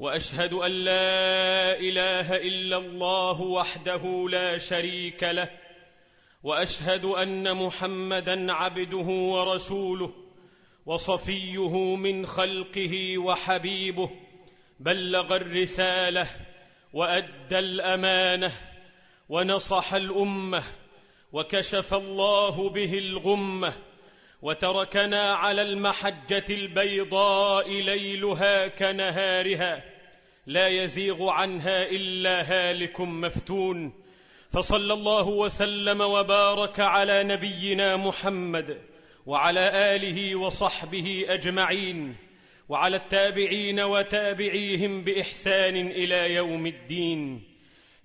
وأشهد أن لا إله إلا الله وحده لا شريك له وأشهد أن محمدا عبده ورسوله وصفيه من خلقه وحبيبه بلغ الرسالة وأدى الأمانة ونصح الأمة وكشف الله به الغمة وتركنا على المحجة البيضاء ليلها كنهارها. لا يزيغ عنها إلا هالك مفتون. فصلى الله وسلم وبارك على نبينا محمد وعلى آله وصحبه أجمعين وعلى التابعين وتابعيهم بإحسان إلى يوم الدين.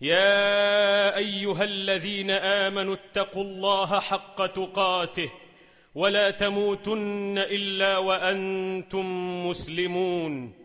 يا أيها الذين آمنوا اتقوا الله حق تقاته ولا تموتن إلا وأنتم مسلمون.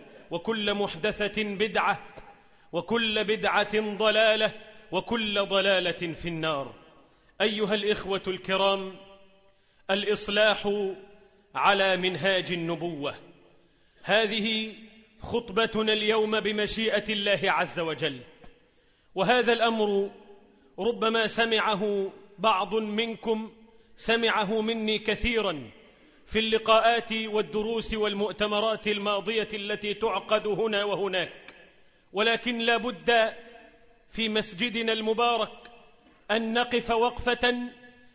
وكل محدثة بدعة وكل بدعة ضلالة وكل ضلالة في النار. أيها الإخوة الكرام الإصلاح على منهاج النبوة. هذه خطبتنا اليوم بمشيئة الله عز وجل. وهذا الأمر ربما سمعه بعض منكم سمعه مني كثيرا. في اللقاءات والدروس والمؤتمرات الماضية التي تعقد هنا وهناك. ولكن لا بد في مسجدنا المبارك أن نقف وقفة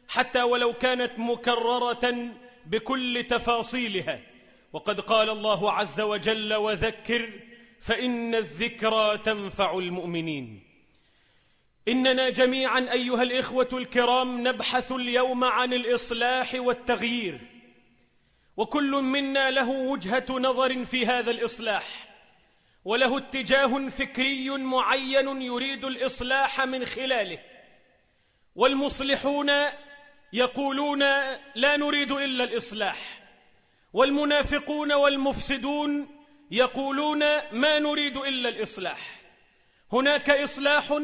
حتى ولو كانت مكررة بكل تفاصيلها. وقد قال الله عز وجل وذكر فإن الذكرى تنفع المؤمنين. إننا جميعا أيها الإخوة الكرام نبحث اليوم عن الإصلاح والتغيير. وكل منا له وجهة نظر في هذا الإصلاح وله اتجاه فكري معين يريد الإصلاح من خلاله. والمصلحون يقولون لا نريد إلا الإصلاح والمنافقون والمفسدون يقولون ما نريد إلا الإصلاح. هناك إصلاح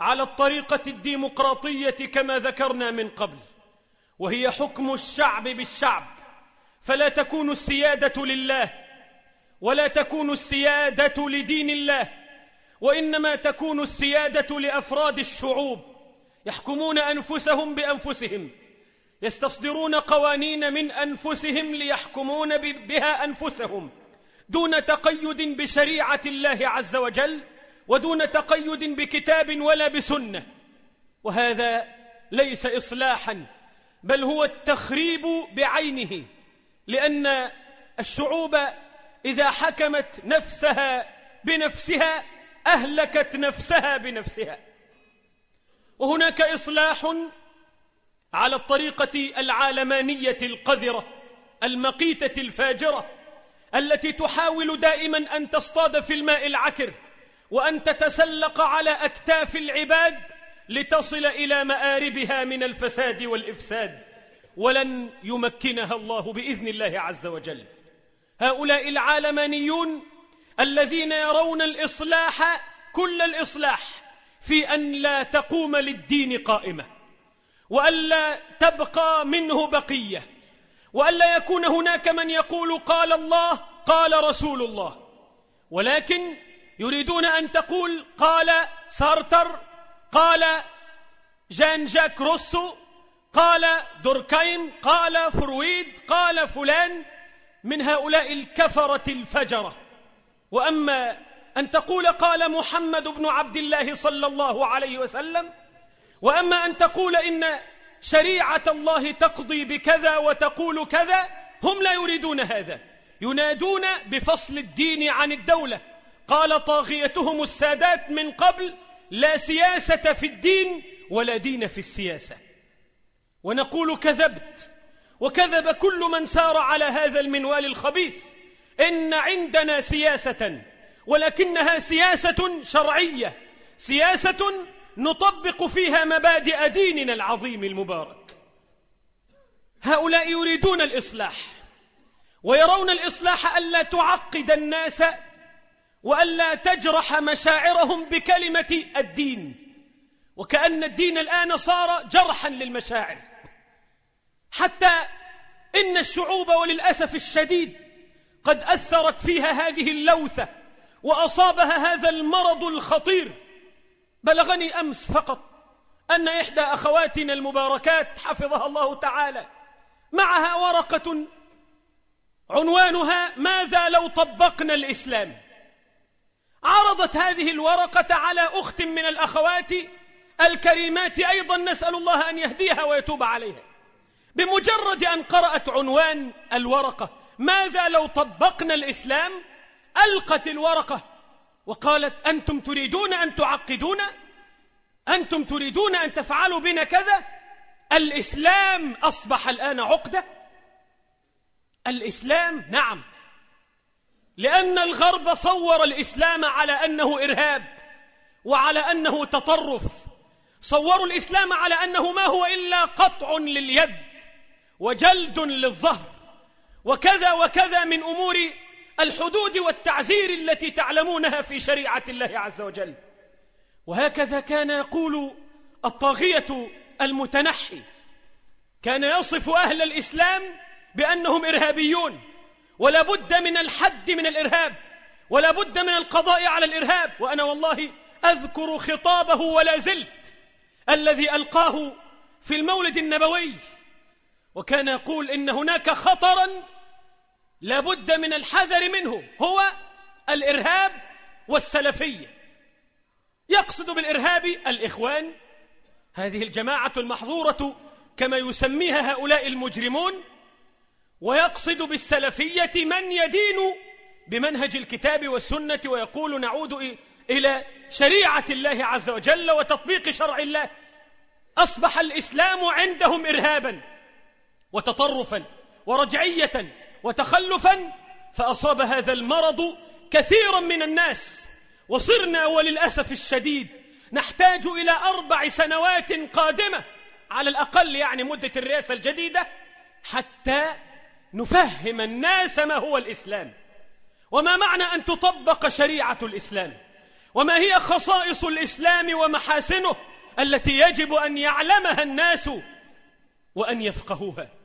على الطريقة الديمقراطية كما ذكرنا من قبل وهي حكم الشعب بالشعب. فلا تكون السيادة لله ولا تكون السيادة لدين الله وإنما تكون السيادة لأفراد الشعوب. يحكمون أنفسهم بأنفسهم يستصدرون قوانين من أنفسهم ليحكمون بها أنفسهم. دون تقيد بشريعة الله عز وجل ودون تقيد بكتاب ولا بسنة. وهذا ليس اصلاحا بل هو التخريب بعينه. لأن الشعوب إذا حكمت نفسها بنفسها أهلكت نفسها بنفسها. وهناك إصلاح على الطريقة العالمانية القذرة المقيتة الفاجرة التي تحاول دائما أن تصطاد في الماء العكر وأن تتسلق على أكتاف العباد لتصل إلى مآربها من الفساد والإفساد. ولن يمكنها الله بإذن الله عز وجل. هؤلاء العالمانيون الذين يرون الإصلاح كل الإصلاح في أن لا تقوم للدين قائمة والا تبقى منه بقية وألا يكون هناك من يقول قال الله قال رسول الله. ولكن يريدون أن تقول قال سارتر قال جان جاك روسو قال دوركايم قال فرويد قال فلان من هؤلاء الكفرة الفجرة. وأما أن تقول قال محمد بن عبد الله صلى الله عليه وسلم وأما أن تقول إن شريعة الله تقضي بكذا وتقول كذا هم لا يريدون هذا. ينادون بفصل الدين عن الدولة. قال طاغيتهم السادات من قبل لا سياسة في الدين ولا دين في السياسة. ونقول كذبت. وكذب كل من سار على هذا المنوال الخبيث. إن عندنا سياسة ولكنها سياسة شرعية. سياسة نطبق فيها مبادئ ديننا العظيم المبارك. هؤلاء يريدون الإصلاح ويرون الإصلاح ألا تعقد الناس وألا تجرح مشاعرهم بكلمة الدين. وكأن الدين الآن صار جرحا للمشاعر. حتى إن الشعوب وللأسف الشديد قد أثرت فيها هذه اللوثة وأصابها هذا المرض الخطير. بلغني أمس فقط أن إحدى أخواتنا المباركات حفظها الله تعالى معها ورقة عنوانها ماذا لو طبقنا الإسلام؟ عرضت هذه الورقة على أخت من الأخوات الكريمات أيضا نسأل الله أن يهديها ويتوب عليها. بمجرد أن قرأت عنوان الورقة ماذا لو طبقنا الإسلام؟ ألقت الورقة وقالت أنتم تريدون أن تعقدونا؟ أنتم تريدون أن تفعلوا بنا كذا؟ الإسلام أصبح الآن عقدة؟ الإسلام نعم لأن الغرب صور الإسلام على أنه إرهاب وعلى أنه تطرف صوروا الإسلام على أنه ما هو إلا قطع لليد. وجلد للظهر. وكذا وكذا من أمور الحدود والتعزير التي تعلمونها في شريعة الله عز وجل. وهكذا كان يقول الطاغية المتنحي. كان يصف أهل الإسلام بأنهم إرهابيون. ولا بد من الحد من الإرهاب. ولا بد من القضاء على الإرهاب. وأنا والله أذكر خطابه ولا زلت الذي ألقاه في المولد النبوي. وكان يقول إن هناك خطرا لابد من الحذر منه هو الإرهاب والسلفية. يقصد بالإرهاب الإخوان. هذه الجماعة المحظورة كما يسميها هؤلاء المجرمون. ويقصد بالسلفية من يدين بمنهج الكتاب والسنة ويقول نعود إلى شريعة الله عز وجل وتطبيق شرع الله. أصبح الإسلام عندهم إرهابا. وتطرفا ورجعية وتخلفا فأصاب هذا المرض كثيرا من الناس. وصرنا وللأسف الشديد نحتاج إلى أربع سنوات قادمة على الأقل يعني مدة الرئاسة الجديدة حتى نفهم الناس ما هو الإسلام. وما معنى أن تطبق شريعة الإسلام؟ وما هي خصائص الإسلام ومحاسنه التي يجب أن يعلمها الناس وأن يفقهوها؟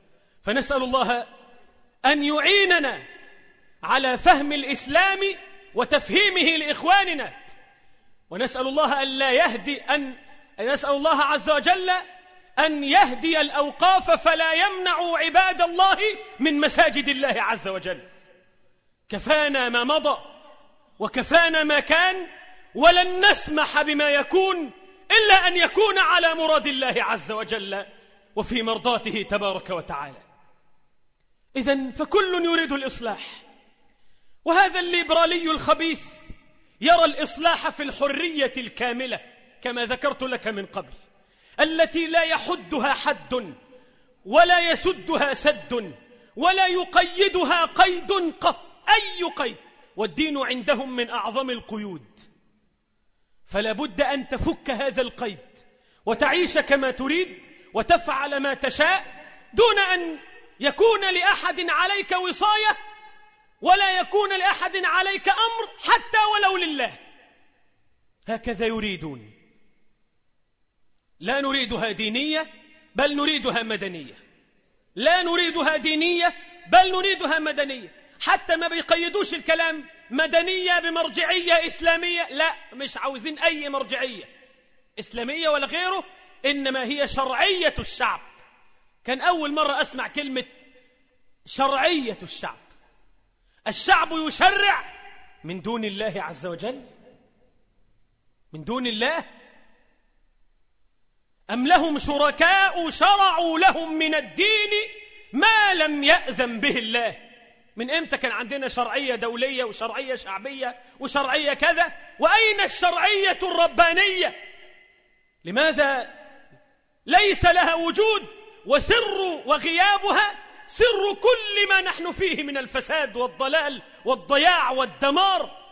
فنسأل الله أن يعيننا على فهم الإسلام وتفهيمه لإخواننا. ونسأل الله أن لا يهدي أن نسأل الله عز وجل أن يهدي الأوقاف فلا يمنع عباد الله من مساجد الله عز وجل. كفانا ما مضى وكفانا ما كان ولن نسمح بما يكون إلا أن يكون على مراد الله عز وجل وفي مرضاته تبارك وتعالى. إذا فكل يريد الإصلاح. وهذا الليبرالي الخبيث يرى الإصلاح في الحرية الكاملة كما ذكرت لك من قبل التي لا يحدها حد ولا يسدها سد ولا يقيدها قيد قط أي قيد؟ والدين عندهم من أعظم القيود. فلا بد أن تفك هذا القيد وتعيش كما تريد وتفعل ما تشاء دون أن يكون لأحد عليك وصاية ولا يكون لأحد عليك أمر حتى ولو لله. هكذا يريدون. لا نريدها دينية بل نريدها مدنية. لا نريدها دينية بل نريدها مدنية. حتى ما بيقيدوش الكلام مدنية بمرجعية إسلامية لا مش عاوزين أي مرجعية. إسلامية ولا غيره إنما هي شرعية الشعب. كان أول مرة أسمع كلمة شرعية الشعب. الشعب يشرع من دون الله عز وجل؟ من دون الله؟ أم لهم شركاء شرعوا لهم من الدين ما لم يأذن به الله؟ من إمتى كان عندنا شرعية دولية وشرعية شعبية وشرعية كذا؟ وأين الشرعية الربانية؟ لماذا ليس لها وجود؟ وسر وغيابها سر كل ما نحن فيه من الفساد والضلال والضياع والدمار.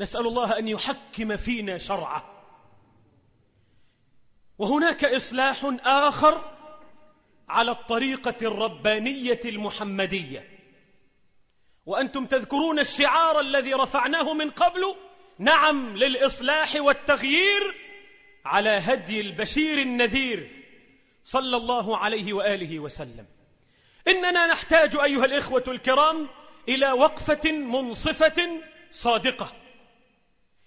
نسأل الله أن يحكم فينا شرعه. وهناك إصلاح آخر على الطريقة الربانية المحمدية. وأنتم تذكرون الشعار الذي رفعناه من قبل؟ نعم للإصلاح والتغيير على هدي البشير النذير. صلى الله عليه وآله وسلم. إننا نحتاج أيها الإخوة الكرام إلى وقفة منصفة صادقة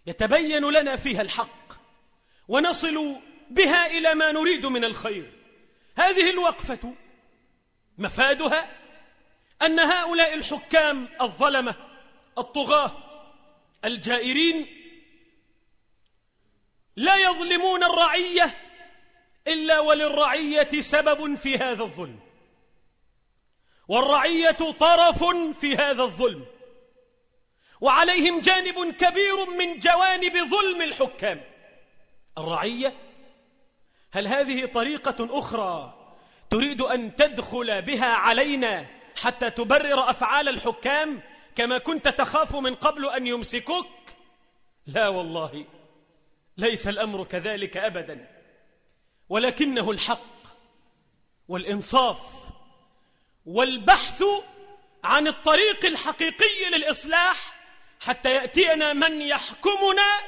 يتبين لنا فيها الحق ونصل بها إلى ما نريد من الخير. هذه الوقفة مفادها أن هؤلاء الحكام الظلمة الطغاة الجائرين لا يظلمون الرعية إلا وللرعية سبب في هذا الظلم. والرعية طرف في هذا الظلم. وعليهم جانب كبير من جوانب ظلم الحكام. الرعية هل هذه طريقة أخرى تريد أن تدخل بها علينا حتى تبرر أفعال الحكام كما كنت تخاف من قبل أن يمسكوك؟ لا والله ليس الأمر كذلك أبدا. ولكنه الحق والإنصاف والبحث عن الطريق الحقيقي للإصلاح حتى يأتينا من يحكمنا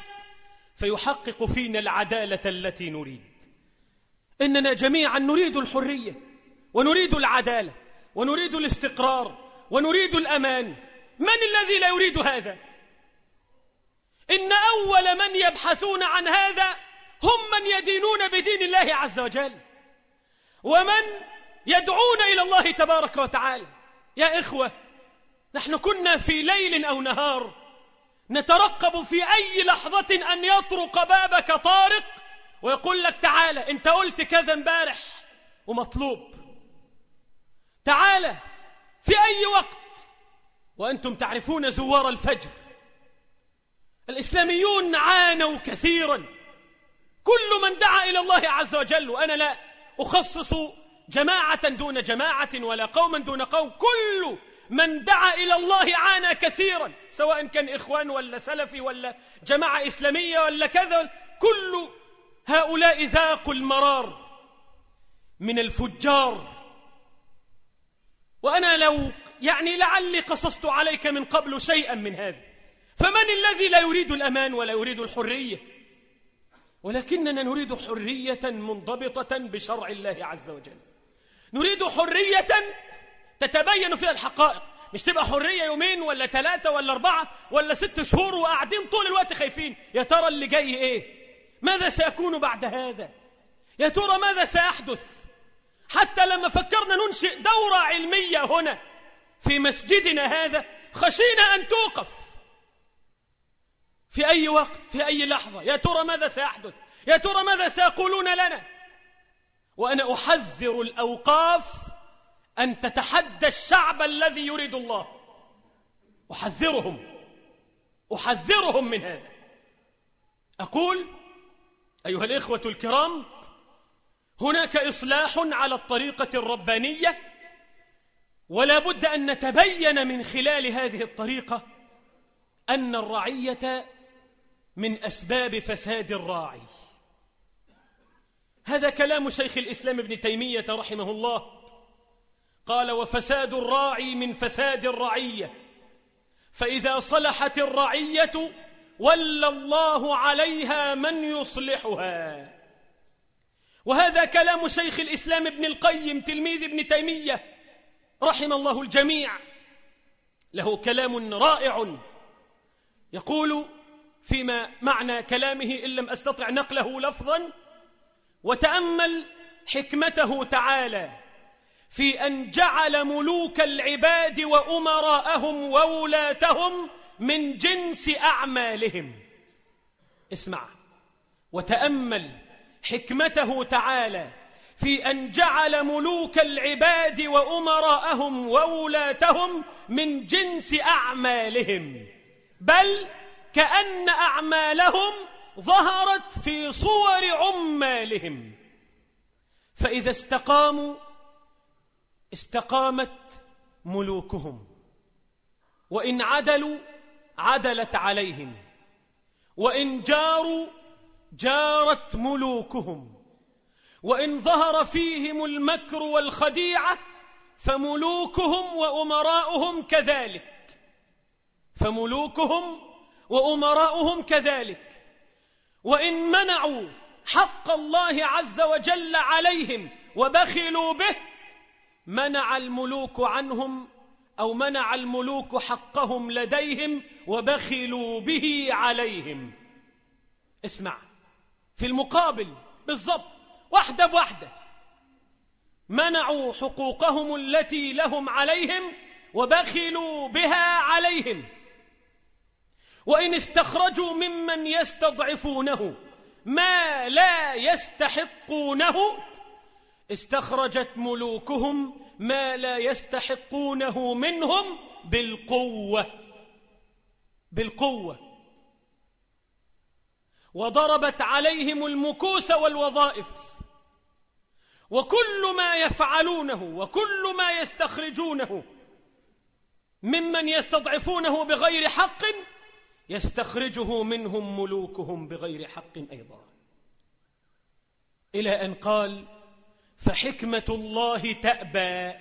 فيحقق فينا العدالة التي نريد إننا جميعا نريد الحرية ونريد العدالة ونريد الاستقرار ونريد الأمان من الذي لا يريد هذا؟ إن أول من يبحثون عن هذا هم من يدينون بدين الله عز وجل ومن يدعون إلى الله تبارك وتعالى. يا إخوة نحن كنا في ليل أو نهار نترقب في أي لحظة أن يطرق بابك طارق ويقول لك تعالى أنت قلت كذا امبارح ومطلوب. تعالى في أي وقت وأنتم تعرفون زوار الفجر. الإسلاميون عانوا كثيرا. كل من دعا إلى الله عز وجل وأنا لا أخصص جماعة دون جماعة ولا قوما دون قوم كل من دعا إلى الله عانى كثيرا سواء كان إخوان ولا سلفي ولا جماعة إسلامية ولا كذا كل هؤلاء ذاقوا المرار من الفجار. وأنا لو يعني لعلي قصصت عليك من قبل شيئا من هذا. فمن الذي لا يريد الأمان ولا يريد الحرية؟ ولكننا نريد حرية منضبطة بشرع الله عز وجل. نريد حرية تتبين فيها الحقائق. مش تبقى حرية يومين ولا ثلاثة ولا أربعة ولا ست شهور وقاعدين طول الوقت خايفين. يا ترى اللي جاي إيه؟ ماذا سيكون بعد هذا؟ يا ترى ماذا سيحدث؟ حتى لما فكرنا ننشئ دورة علمية هنا في مسجدنا هذا خشينا أن توقف. في أي وقت في أي لحظة. يا ترى ماذا سيحدث؟ يا ترى ماذا سيقولون لنا؟ وأنا أحذر الأوقاف أن تتحدى الشعب الذي يريد الله. أحذرهم. أحذرهم من هذا. أقول أيها الإخوة الكرام هناك إصلاح على الطريقة الربانية ولا بد أن نتبين من خلال هذه الطريقة أن الرعية من أسباب فساد الراعي. هذا كلام شيخ الإسلام ابن تيمية رحمه الله. قال وفساد الراعي من فساد الرعية. فإذا صلحت الرعية ولى الله عليها من يصلحها. وهذا كلام شيخ الإسلام ابن القيم تلميذ ابن تيمية رحم الله الجميع. له كلام رائع. يقول فيما معنى كلامه إن لم أستطع نقله لفظا وتأمل حكمته تعالى في أن جعل ملوك العباد وأمراءهم وولاتهم من جنس أعمالهم. اسمع. وتأمل حكمته تعالى في أن جعل ملوك العباد وأمراءهم وولاتهم من جنس أعمالهم. بل كأن أعمالهم ظهرت في صور عمالهم. فإذا استقاموا استقامت ملوكهم. وإن عدلوا عدلت عليهم. وإن جاروا جارت ملوكهم. وإن ظهر فيهم المكر والخديعة فملوكهم وأمراؤهم كذلك. فملوكهم وأمراؤهم كذلك. وإن منعوا حق الله عز وجل عليهم وبخلوا به منع الملوك عنهم أو منع الملوك حقهم لديهم وبخلوا به عليهم. اسمع في المقابل بالضبط واحدة بواحدة منعوا حقوقهم التي لهم عليهم وبخلوا بها عليهم. وإن استخرجوا ممن يستضعفونه ما لا يستحقونه استخرجت ملوكهم ما لا يستحقونه منهم بالقوة بالقوة. وضربت عليهم المكوس والوظائف. وكل ما يفعلونه وكل ما يستخرجونه ممن يستضعفونه بغير حق يستخرجه منهم ملوكهم بغير حق أيضا. إلى أن قال فحكمة الله تأبى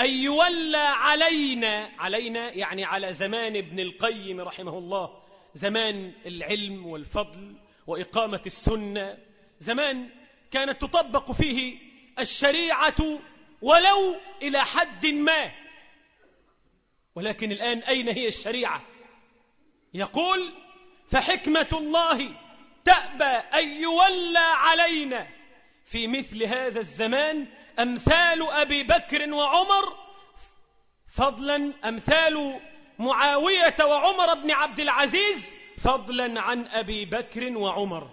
أن يولى علينا علينا يعني على زمان ابن القيم رحمه الله زمان العلم والفضل وإقامة السنة زمان كانت تطبق فيه الشريعة ولو إلى حد ما. ولكن الآن أين هي الشريعة؟ يقول فحكمة الله تأبى أن يولى علينا. في مثل هذا الزمان أمثال أبي بكر وعمر فضلا أمثال معاوية وعمر بن عبد العزيز فضلا عن أبي بكر وعمر.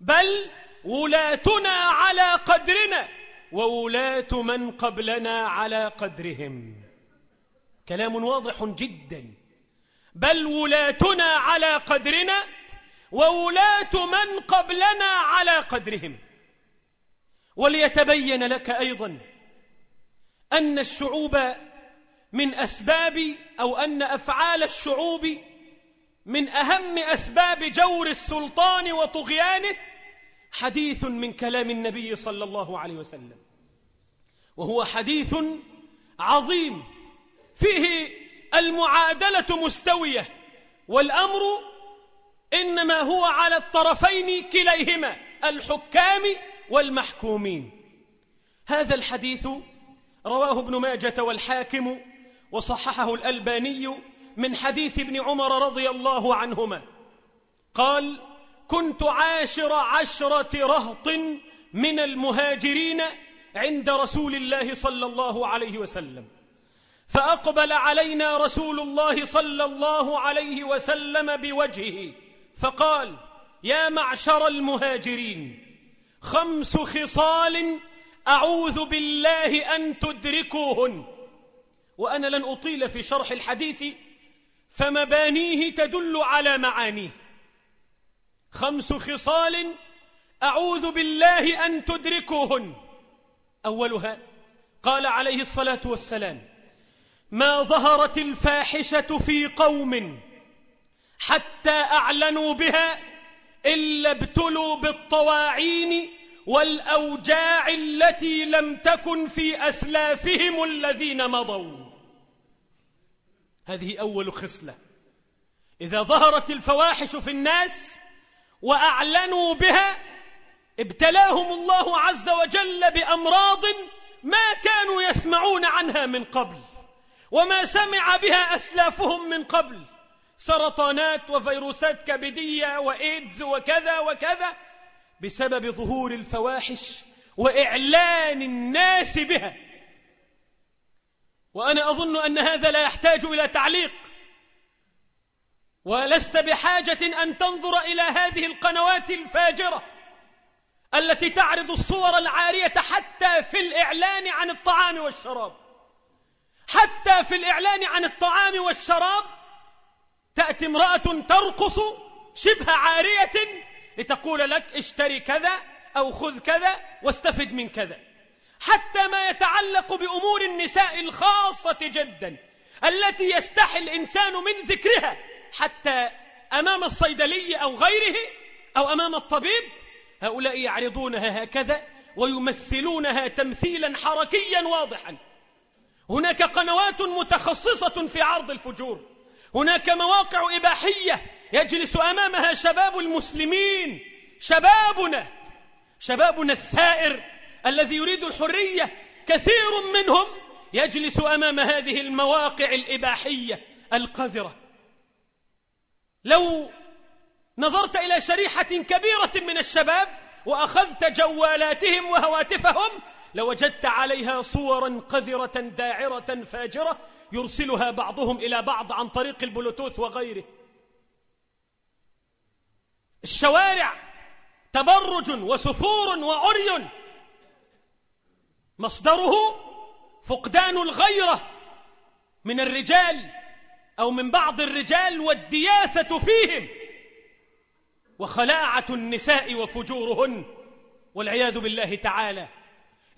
بل ولاتنا على قدرنا وولاة من قبلنا على قدرهم. كلام واضح جدا. بل ولاتنا على قدرنا وولاة من قبلنا على قدرهم. وليتبين لك أيضا أن الشعوب من أسباب أو أن أفعال الشعوب من أهم أسباب جور السلطان وطغيانه حديث من كلام النبي صلى الله عليه وسلم وهو حديث عظيم فيه المعادلة مستوية والأمر إنما هو على الطرفين كليهما الحكام والمحكومين. هذا الحديث رواه ابن ماجة والحاكم وصححه الألباني من حديث ابن عمر رضي الله عنهما. قال كنت عاشر عشرة رهط من المهاجرين عند رسول الله صلى الله عليه وسلم. فأقبل علينا رسول الله صلى الله عليه وسلم بوجهه فقال يا معشر المهاجرين خمس خصال أعوذ بالله أن تدركوهن. وأنا لن أطيل في شرح الحديث فمبانيه تدل على معانيه. خمس خصال أعوذ بالله أن تدركوهن. أولها قال عليه الصلاة والسلام ما ظهرت الفاحشة في قوم حتى أعلنوا بها إلا ابتلوا بالطواعين والأوجاع التي لم تكن في أسلافهم الذين مضوا. هذه أول خصلة. إذا ظهرت الفواحش في الناس وأعلنوا بها ابتلاهم الله عز وجل بأمراض ما كانوا يسمعون عنها من قبل. وما سمع بها أسلافهم من قبل. سرطانات وفيروسات كبدية وإيدز وكذا وكذا بسبب ظهور الفواحش وإعلان الناس بها. وأنا أظن أن هذا لا يحتاج إلى تعليق. ولست بحاجة أن تنظر إلى هذه القنوات الفاجرة التي تعرض الصور العارية حتى في الإعلان عن الطعام والشراب. حتى في الإعلان عن الطعام والشراب تأتي امرأة ترقص شبه عارية لتقول لك اشتري كذا أو خذ كذا واستفد من كذا. حتى ما يتعلق بأمور النساء الخاصة جدا التي يستحي الإنسان من ذكرها حتى أمام الصيدلي أو غيره أو أمام الطبيب. هؤلاء يعرضونها هكذا ويمثلونها تمثيلا حركيا واضحا. هناك قنوات متخصصة في عرض الفجور. هناك مواقع إباحية يجلس أمامها شباب المسلمين. شبابنا شبابنا الثائر الذي يريد الحرية كثير منهم يجلس أمام هذه المواقع الإباحية القذرة. لو نظرت إلى شريحة كبيرة من الشباب وأخذت جوالاتهم وهواتفهم لوجدت عليها صورا قذرة داعرة فاجرة يرسلها بعضهم إلى بعض عن طريق البلوتوث وغيره. الشوارع تبرج وسفور وعري. مصدره فقدان الغيرة من الرجال أو من بعض الرجال والدياثة فيهم. وخلاعة النساء وفجورهن والعياذ بالله تعالى.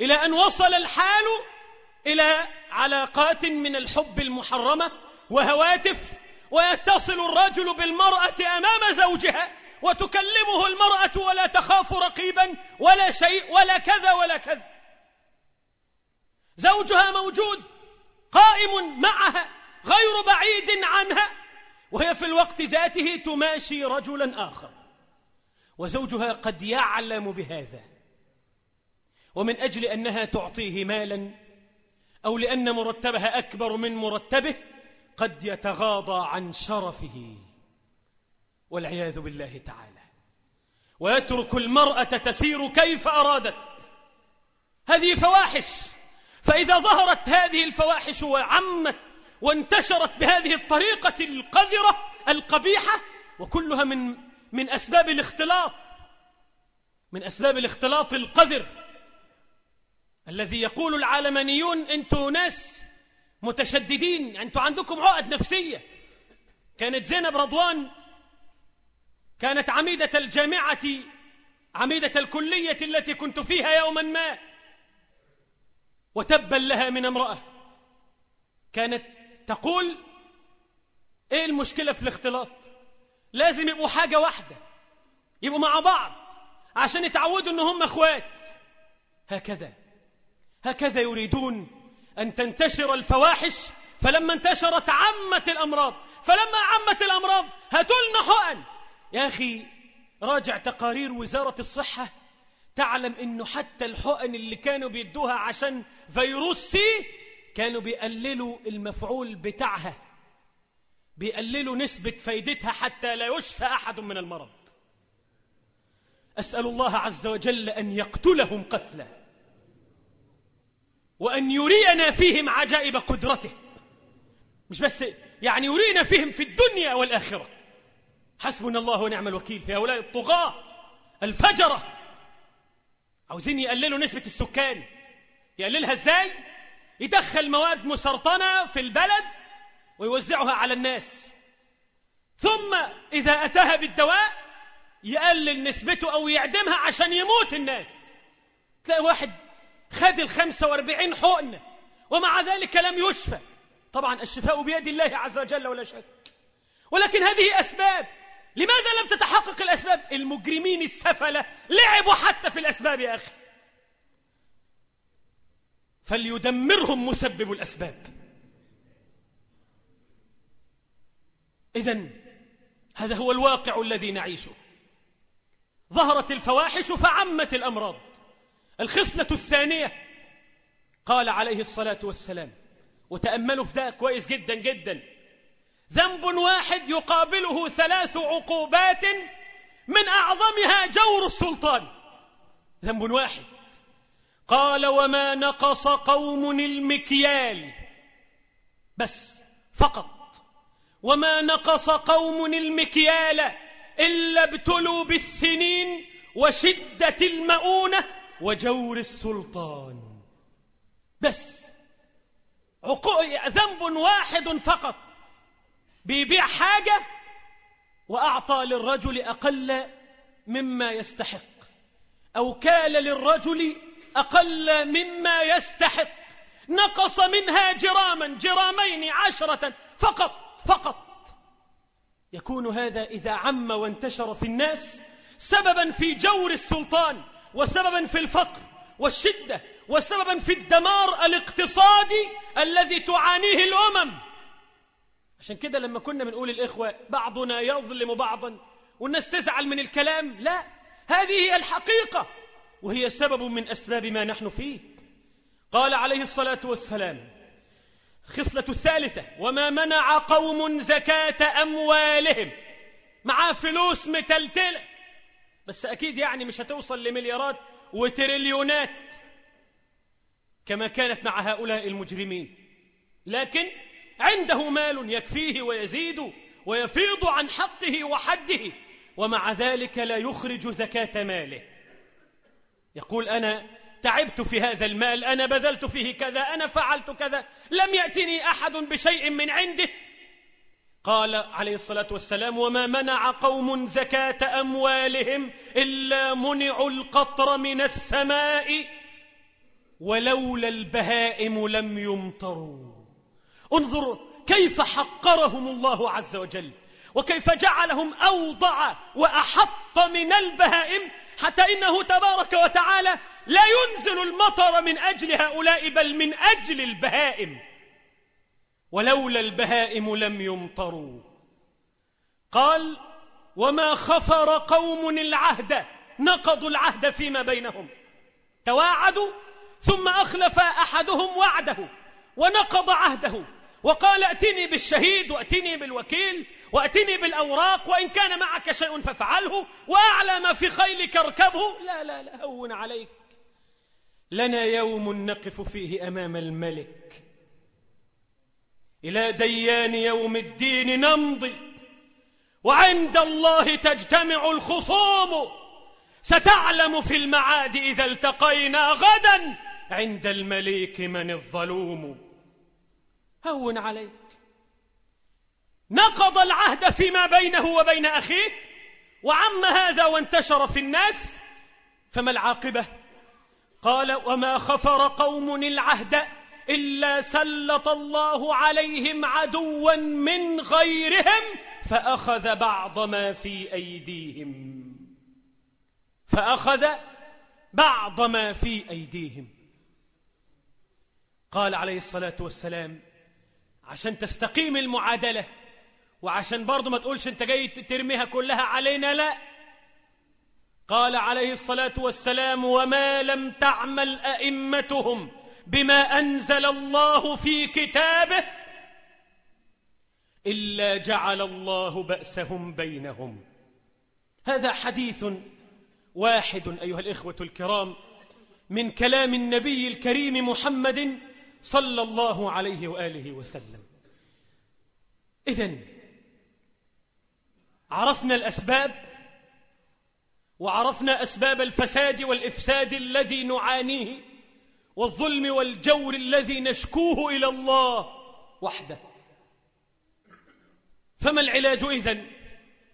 إلى أن وصل الحال إلى علاقات من الحب المحرمة وهواتف ويتصل الرجل بالمرأة أمام زوجها وتكلمه المرأة ولا تخاف رقيبا ولا شيء ولا كذا ولا كذا. زوجها موجود قائم معها غير بعيد عنها وهي في الوقت ذاته تماشي رجلا آخر. وزوجها قد يعلم بهذا. ومن أجل أنها تعطيه مالا أو لأن مرتبها أكبر من مرتبه قد يتغاضى عن شرفه. والعياذ بالله تعالى. ويترك المرأة تسير كيف أرادت. هذه فواحش. فإذا ظهرت هذه الفواحش وعمت وانتشرت بهذه الطريقة القذرة القبيحة وكلها من من أسباب الاختلاط من أسباب الاختلاط القذر. الذي يقول العالمانيون أنتوا ناس متشددين أنتوا عندكم عقد نفسية. كانت زينب رضوان كانت عميدة الجامعة عميدة الكلية التي كنت فيها يوما ما وتبا لها من امرأة. كانت تقول إيه المشكلة في الاختلاط؟ لازم يبقوا حاجة واحدة يبقوا مع بعض عشان يتعودوا إن هم إخوات. هكذا. هكذا يريدون أن تنتشر الفواحش فلما انتشرت عمت الأمراض. فلما عمت الأمراض هاتوا لنا حقن. يا أخي راجع تقارير وزارة الصحة. تعلم إنه حتى الحقن اللي كانوا بيدوها عشان فيروس سي كانوا بيقللوا المفعول بتاعها. بيقللوا نسبة فايدتها حتى لا يشفى أحد من المرض. أسأل الله عز وجل أن يقتلهم قتلا. وأن يرينا فيهم عجائب قدرته. مش بس يعني يرينا فيهم في الدنيا والآخرة. حسبنا الله ونعم الوكيل في هؤلاء الطغاة الفجرة. عاوزين يقللوا نسبة السكان. يقللها إزاي؟ يدخل مواد مسرطنة في البلد ويوزعها على الناس. ثم إذا أتاها بالدواء يقلل نسبته أو يعدمها عشان يموت الناس. تلاقي واحد خد الخمسة وأربعين حقن ومع ذلك لم يشفى. طبعا الشفاء بيد الله عز وجل ولا شك. ولكن هذه أسباب. لماذا لم تتحقق الأسباب؟ المجرمين السفلة لعبوا حتى في الأسباب يا أخي. فليدمرهم مسبب الأسباب. إذا هذا هو الواقع الذي نعيشه. ظهرت الفواحش فعمت الأمراض. الخصلة الثانية. قال عليه الصلاة والسلام وتأملوا في ده كويس جدا جدا. ذنب واحد يقابله ثلاث عقوبات من أعظمها جور السلطان. ذنب واحد. قال وما نقص قوم المكيال. بس فقط. وما نقص قوم المكيال إلا ابتلوا بالسنين وشدة المؤونة وجور السلطان. بس ذنب واحد فقط. بيبيع حاجة وأعطى للرجل أقل مما يستحق. أو كال للرجل أقل مما يستحق. نقص منها جراما جرامين عشرة فقط فقط. يكون هذا إذا عم وانتشر في الناس سببا في جور السلطان. وسببا في الفقر والشدة وسببا في الدمار الاقتصادي الذي تعانيه الأمم. عشان كده لما كنا بنقول الإخوة بعضنا يظلم بعضا والناس تزعل من الكلام لا هذه هي الحقيقة وهي سبب من أسباب ما نحن فيه. قال عليه الصلاة والسلام خصلة الثالثة وما منع قوم زكاة أموالهم معاه فلوس متلتلة. بس أكيد يعني مش هتوصل لمليارات وتريليونات كما كانت مع هؤلاء المجرمين. لكن عنده مال يكفيه ويزيد ويفيض عن حقه وحده ومع ذلك لا يخرج زكاة ماله. يقول أنا تعبت في هذا المال أنا بذلت فيه كذا أنا فعلت كذا لم يأتني أحد بشيء من عنده. قال عليه الصلاة والسلام وما منع قوم زكاة أموالهم إلا منعوا القطر من السماء ولولا البهائم لم يمطروا. انظروا كيف حقرهم الله عز وجل وكيف جعلهم أوضع وأحط من البهائم حتى إنه تبارك وتعالى لا ينزل المطر من أجل هؤلاء بل من أجل البهائم. ولولا البهائم لم يمطروا. قال وما خفر قوم العهد نقضوا العهد فيما بينهم. تواعدوا ثم أخلف أحدهم وعده ونقض عهده. وقال ائتني بالشهيد وائتني بالوكيل وأتني بالأوراق وإن كان معك شيء فافعله وأعلى ما في خيلك اركبه. لا لا لا هون عليك. لنا يوم نقف فيه أمام الملك. إلى ديان يوم الدين نمضي وعند الله تجتمع الخصوم. ستعلم في المعاد إذا التقينا غدا عند المليك من الظلوم. هون عليك. نقض العهد فيما بينه وبين أخيه وعم هذا وانتشر في الناس. فما العاقبة؟ قال وما خفر قوم العهد إلا سلط الله عليهم عدوا من غيرهم فأخذ بعض ما في أيديهم. فأخذ بعض ما في أيديهم. قال عليه الصلاة والسلام عشان تستقيم المعادلة وعشان برضه ما تقولش انت جاي ترميها كلها علينا لا. قال عليه الصلاة والسلام وما لم تعمل أئمتهم بما أنزل الله في كتابه إلا جعل الله بأسهم بينهم. هذا حديث واحد أيها الإخوة الكرام من كلام النبي الكريم محمد صلى الله عليه وآله وسلم. إذن عرفنا الأسباب وعرفنا أسباب الفساد والإفساد الذي نعانيه والظلم والجور الذي نشكوه إلى الله وحده. فما العلاج إذن؟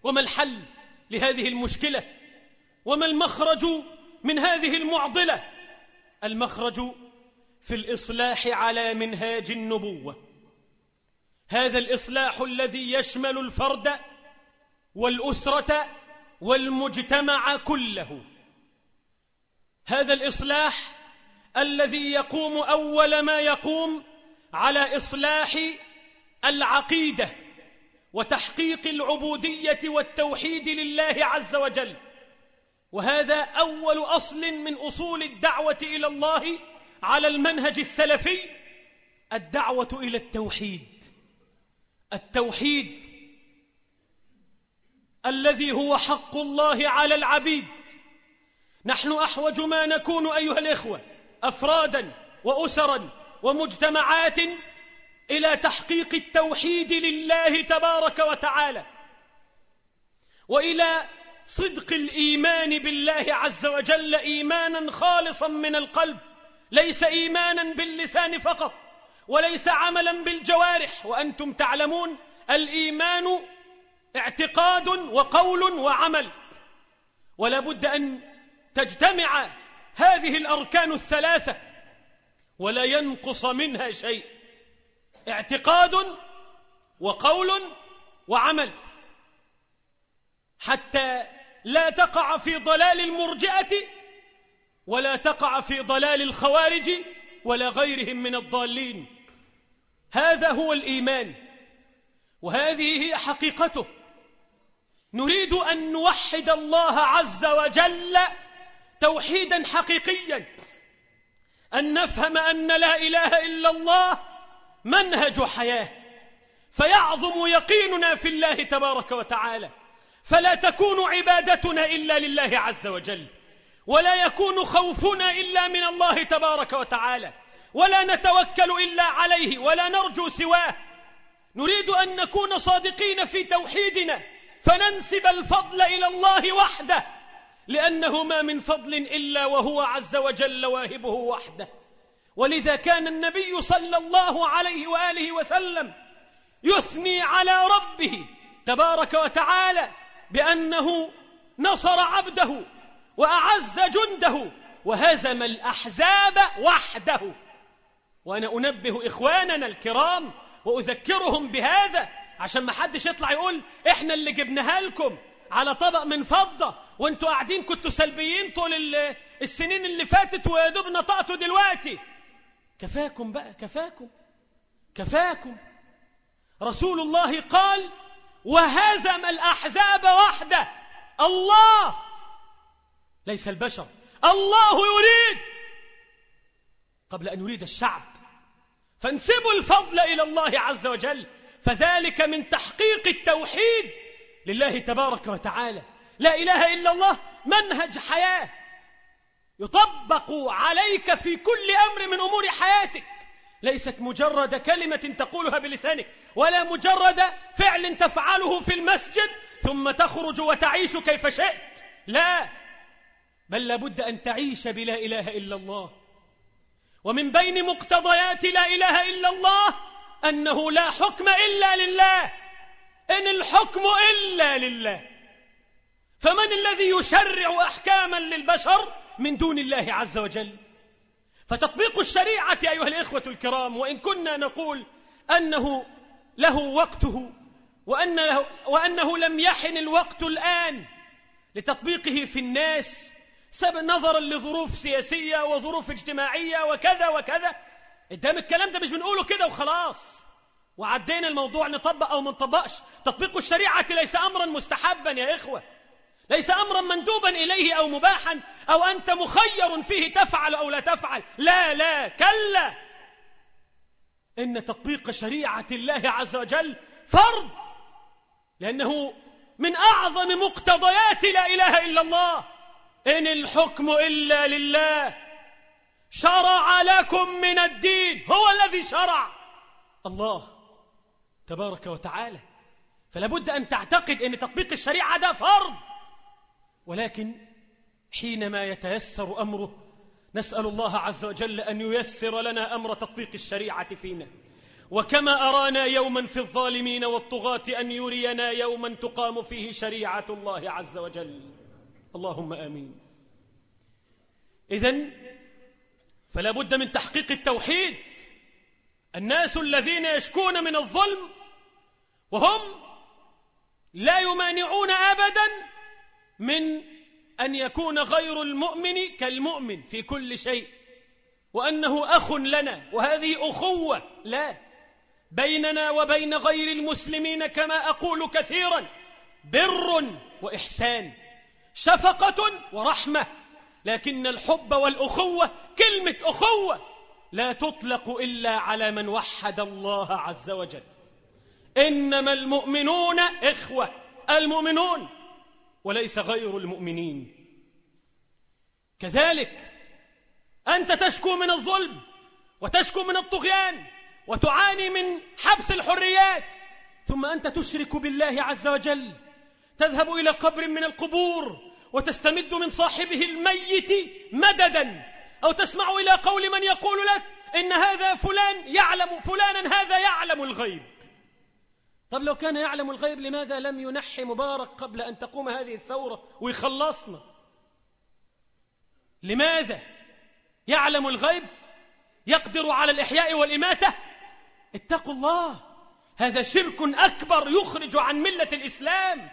وما الحل لهذه المشكلة؟ وما المخرج من هذه المعضلة؟ المخرج في الإصلاح على منهاج النبوة. هذا الإصلاح الذي يشمل الفرد والأسرة والمجتمع كله. هذا الإصلاح الذي يقوم أول ما يقوم على إصلاح العقيدة وتحقيق العبودية والتوحيد لله عز وجل. وهذا أول أصل من أصول الدعوة إلى الله على المنهج السلفي الدعوة إلى التوحيد. التوحيد الذي هو حق الله على العبيد. نحن أحوج ما نكون أيها الإخوة. أفرادا وأسرا ومجتمعات إلى تحقيق التوحيد لله تبارك وتعالى وإلى صدق الإيمان بالله عز وجل إيمانا خالصا من القلب ليس إيمانا باللسان فقط وليس عملا بالجوارح وأنتم تعلمون الإيمان اعتقاد وقول وعمل ولا بد أن تجتمع هذه الأركان الثلاثة ولا ينقص منها شيء. اعتقاد وقول وعمل. حتى لا تقع في ضلال المرجئة ولا تقع في ضلال الخوارج ولا غيرهم من الضالين. هذا هو الإيمان وهذه هي حقيقته. نريد أن نوحد الله عز وجل توحيدا حقيقيا. أن نفهم أن لا إله إلا الله منهج حياة. فيعظم يقيننا في الله تبارك وتعالى. فلا تكون عبادتنا إلا لله عز وجل. ولا يكون خوفنا إلا من الله تبارك وتعالى. ولا نتوكل إلا عليه ولا نرجو سواه. نريد أن نكون صادقين في توحيدنا. فننسب الفضل إلى الله وحده. لأنه ما من فضل إلا وهو عز وجل واهبه وحده. ولذا كان النبي صلى الله عليه وآله وسلم يثني على ربه تبارك وتعالى بأنه نصر عبده وأعز جنده وهزم الأحزاب وحده. وأنا أنبه إخواننا الكرام وأذكرهم بهذا عشان ما حدش يطلع يقول إحنا اللي جبناها لكم. على طبق من فضة. وانتوا قاعدين كنتوا سلبيين طول السنين اللي فاتت ويا دوب نطقتوا دلوقتي. كفاكم بقى كفاكم كفاكم. رسول الله قال وهزم الأحزاب وحده. الله! ليس البشر. الله يريد. قبل أن يريد الشعب. فانسبوا الفضل إلى الله عز وجل. فذلك من تحقيق التوحيد. لله تبارك وتعالى. لا إله إلا الله منهج حياة. يطبق عليك في كل أمر من أمور حياتك. ليست مجرد كلمة تقولها بلسانك ولا مجرد فعل تفعله في المسجد ثم تخرج وتعيش كيف شئت. لا. بل لابد أن تعيش بلا إله إلا الله. ومن بين مقتضيات لا إله إلا الله أنه لا حكم إلا لله. إن الحكم إلا لله. فمن الذي يشرع أحكاما للبشر من دون الله عز وجل؟ فتطبيق الشريعة أيها الإخوة الكرام وإن كنا نقول أنه له وقته وأنه, وأنه لم يحن الوقت الآن لتطبيقه في الناس سبب نظرا لظروف سياسية وظروف اجتماعية وكذا وكذا. قدام الكلام ده مش بنقوله كده وخلاص. وعدينا الموضوع نطبق أو ما نطبقش. تطبيق الشريعة ليس أمرا مستحبا يا إخوة. ليس أمرا مندوبا إليه أو مباحا. أو أنت مخير فيه تفعل أو لا تفعل. لا لا كلا. إن تطبيق شريعة الله عز وجل فرض. لأنه من أعظم مقتضيات لا إله إلا الله. إن الحكم إلا لله. شرع لكم من الدين. هو الذي شرع. الله. تبارك وتعالى. فلا بد أن تعتقد أن تطبيق الشريعة ده فرض. ولكن حينما يتيسر أمره نسأل الله عز وجل أن ييسر لنا أمر تطبيق الشريعة فينا. وكما أرانا يوما في الظالمين والطغاة أن يرينا يوما تقام فيه شريعة الله عز وجل. اللهم آمين. إذن فلا بد من تحقيق التوحيد. الناس الذين يشكون من الظلم وهم لا يمانعون أبدا من أن يكون غير المؤمن كالمؤمن في كل شيء وأنه أخ لنا وهذه أخوة لا بيننا وبين غير المسلمين كما أقول كثيرا بر وإحسان شفقة ورحمة لكن الحب والأخوة كلمة أخوة لا تطلق إلا على من وحد الله عز وجل. إنما المؤمنون إخوة. المؤمنون وليس غير المؤمنين. كذلك أنت تشكو من الظلم وتشكو من الطغيان وتعاني من حبس الحريات ثم أنت تشرك بالله عز وجل. تذهب إلى قبر من القبور وتستمد من صاحبه الميت مددا أو تسمع إلى قول من يقول لك إن هذا فلان يعلم فلانا هذا يعلم الغيب. طب لو كان يعلم الغيب لماذا لم ينحي مبارك قبل أن تقوم هذه الثورة ويخلصنا؟ لماذا يعلم الغيب يقدر على الإحياء والإماتة؟ اتقوا الله هذا شرك أكبر يخرج عن ملة الإسلام.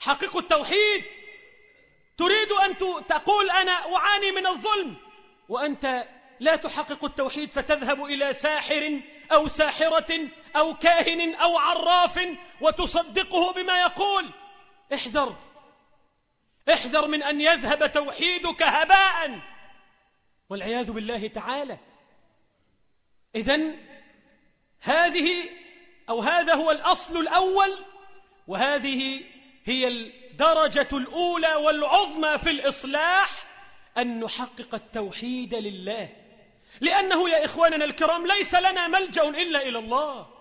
حقيق التوحيد. تريد أن تقول أنا أعاني من الظلم وأنت لا تحقق التوحيد فتذهب إلى ساحر أو ساحرة أو كاهن أو عراف وتصدقه بما يقول. احذر. احذر من أن يذهب توحيدك هباء. والعياذ بالله تعالى. إذن هذه أو هذا هو الأصل الأول وهذه هي الدرجة الأولى والعظمى في الإصلاح أن نحقق التوحيد لله. لأنه يا إخواننا الكرام ليس لنا ملجأ إلا إلى الله.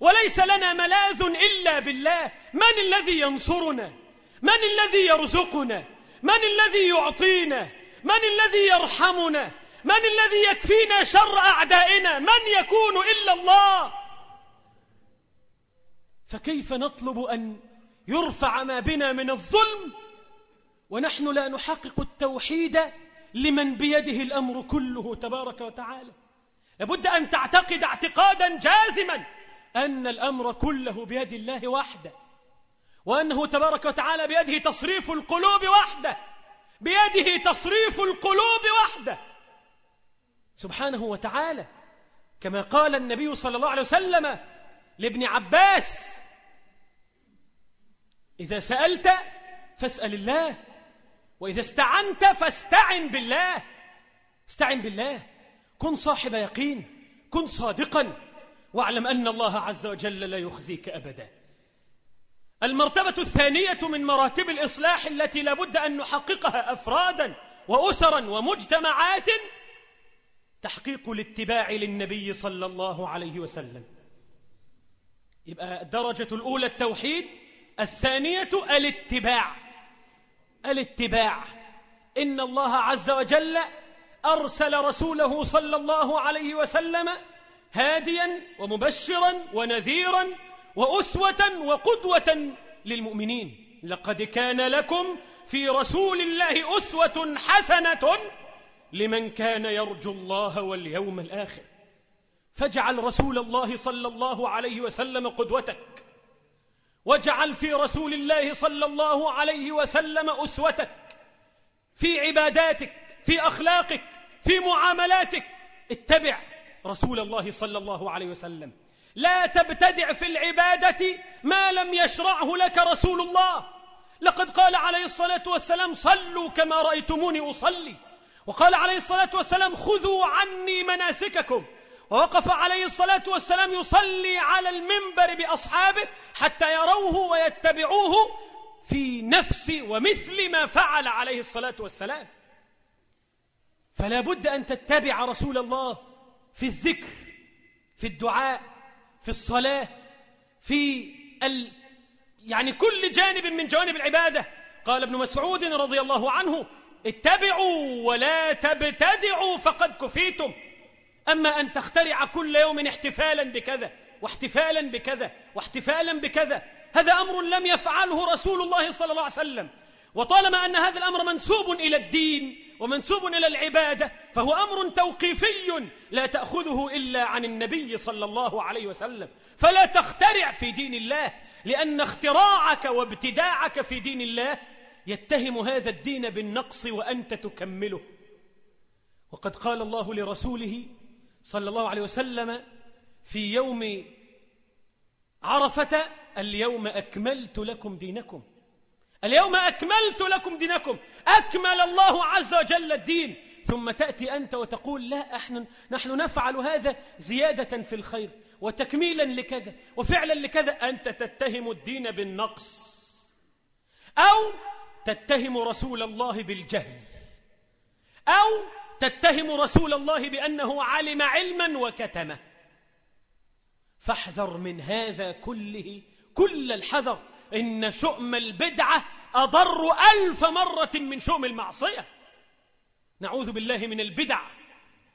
وليس لنا ملاذ إلا بالله. من الذي ينصرنا؟ من الذي يرزقنا؟ من الذي يعطينا؟ من الذي يرحمنا؟ من الذي يكفينا شر أعدائنا؟ من يكون إلا الله؟ فكيف نطلب أن يرفع ما بنا من الظلم ونحن لا نحقق التوحيد لمن بيده الأمر كله تبارك وتعالى؟ لابد أن تعتقد اعتقادا جازما أن الأمر كله بيد الله وحده وأنه تبارك وتعالى بيده تصريف القلوب وحده بيده تصريف القلوب وحده. سبحانه وتعالى كما قال النبي صلى الله عليه وسلم لابن عباس إذا سألت فاسأل الله وإذا استعنت فاستعن بالله. استعن بالله. كن صاحب يقين كن صادقا. واعلم أن الله عز وجل لا يخزيك أبدا. المرتبة الثانية من مراتب الإصلاح التي لابد أن نحققها أفرادا وأسرا ومجتمعات تحقيق الاتباع للنبي صلى الله عليه وسلم. يبقى الدرجة الأولى التوحيد الثانية الاتباع. الاتباع. إن الله عز وجل أرسل رسوله صلى الله عليه وسلم هاديا ومبشرا ونذيرا وأسوة وقدوة للمؤمنين. لقد كان لكم في رسول الله أسوة حسنة لمن كان يرجو الله واليوم الآخر. فاجعل رسول الله صلى الله عليه وسلم قدوتك. واجعل في رسول الله صلى الله عليه وسلم أسوتك. في عباداتك في أخلاقك في معاملاتك اتبع رسول الله صلى الله عليه وسلم. لا تبتدع في العبادة ما لم يشرعه لك رسول الله. لقد قال عليه الصلاة والسلام صلوا كما رأيتموني أصلي. وقال عليه الصلاة والسلام خذوا عني مناسككم. ووقف عليه الصلاة والسلام يصلي على المنبر بأصحابه حتى يروه ويتبعوه في نفس ومثل ما فعل عليه الصلاة والسلام. فلا بد أن تتبع رسول الله. في الذكر في الدعاء في الصلاة في ال... يعني كل جانب من جوانب العبادة. قال ابن مسعود رضي الله عنه اتبعوا ولا تبتدعوا فقد كفيتم. أما أن تخترع كل يوم احتفالا بكذا واحتفالا بكذا واحتفالا بكذا هذا أمر لم يفعله رسول الله صلى الله عليه وسلم. وطالما أن هذا الأمر منسوب إلى الدين ومنسوب إلى العبادة فهو أمر توقيفي لا تأخذه إلا عن النبي صلى الله عليه وسلم. فلا تخترع في دين الله لأن اختراعك وابتداعك في دين الله يتهم هذا الدين بالنقص وأنت تكمله. وقد قال الله لرسوله صلى الله عليه وسلم في يوم عرفة اليوم أكملت لكم دينكم. اليوم أكملت لكم دينكم. أكمل الله عز وجل الدين. ثم تأتي أنت وتقول لا إحنا نحن نفعل هذا زيادة في الخير وتكميلا لكذا وفعلا لكذا. أنت تتهم الدين بالنقص. أو تتهم رسول الله بالجهل. أو تتهم رسول الله بأنه علم علما وكتمه. فاحذر من هذا كله كل الحذر. إن شؤم البدعة أضر ألف مرة من شؤم المعصية. نعوذ بالله من البدع.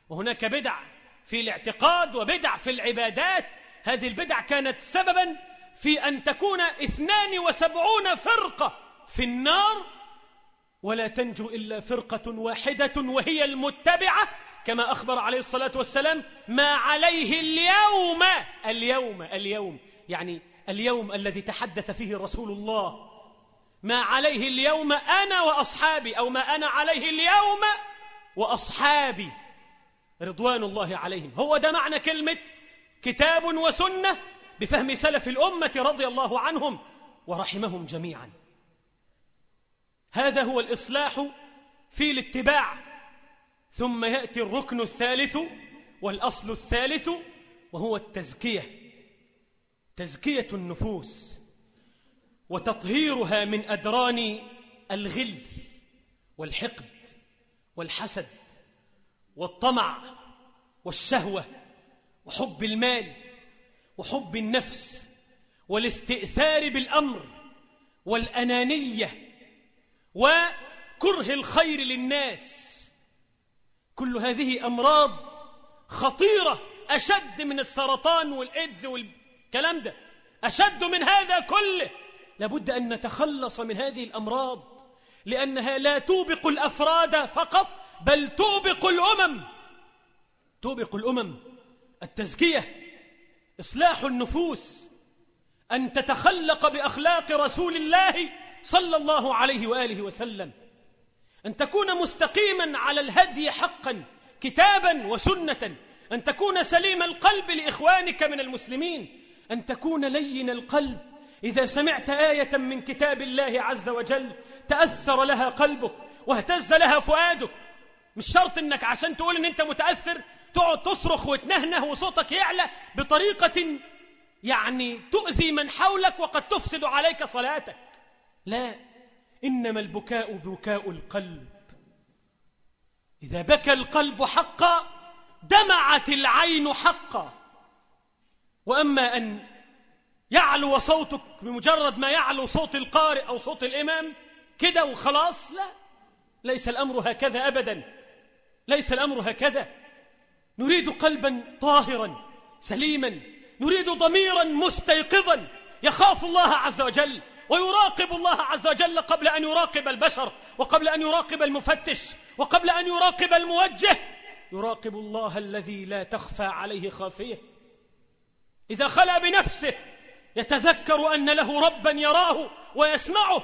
وهناك بدع في الاعتقاد وبدع في العبادات. هذه البدع كانت سببا في أن تكون اثنان وسبعون فرقة في النار. ولا تنجو إلا فرقة واحدة وهي المتبعة. كما أخبر عليه الصلاة والسلام ما عليه اليوم. اليوم اليوم. يعني اليوم الذي تحدث فيه رسول الله. ما عليه اليوم أنا وأصحابي أو ما أنا عليه اليوم وأصحابي. رضوان الله عليهم. هو ده معنى كلمة كتاب وسنة بفهم سلف الأمة رضي الله عنهم ورحمهم جميعا. هذا هو الإصلاح في الاتباع. ثم يأتي الركن الثالث والأصل الثالث وهو التزكية. تزكية النفوس وتطهيرها من أدران الغل والحقد والحسد والطمع والشهوة وحب المال وحب النفس والاستئثار بالأمر والأنانية وكره الخير للناس. كل هذه أمراض خطيرة أشد من السرطان والإيدز والكلام ده. أشد من هذا كله. لابد أن نتخلص من هذه الأمراض لأنها لا توبق الأفراد فقط بل توبق الأمم. توبق الأمم التزكية إصلاح النفوس أن تتخلق بأخلاق رسول الله صلى الله عليه وآله وسلم. أن تكون مستقيما على الهدي حقا كتابا وسنة. أن تكون سليم القلب لإخوانك من المسلمين. أن تكون لين القلب. إذا سمعت آية من كتاب الله عز وجل تأثر لها قلبك واهتز لها فؤادك. مش شرط إنك عشان تقول إن أنت متأثر تقعد تصرخ وتنهنه وصوتك يعلى بطريقة يعني تؤذي من حولك وقد تفسد عليك صلاتك. لا إنما البكاء بكاء القلب. إذا بكى القلب حقا دمعت العين حقا. وأما أن يعلو صوتك بمجرد ما يعلو صوت القارئ أو صوت الإمام كده وخلاص لا. ليس الأمر هكذا أبدا. ليس الأمر هكذا. نريد قلبا طاهرا سليما. نريد ضميرا مستيقظا. يخاف الله عز وجل ويراقب الله عز وجل قبل أن يراقب البشر وقبل أن يراقب المفتش وقبل أن يراقب الموجه. يراقب الله الذي لا تخفى عليه خافية. إذا خلا بنفسه يتذكر أن له ربا يراه ويسمعه.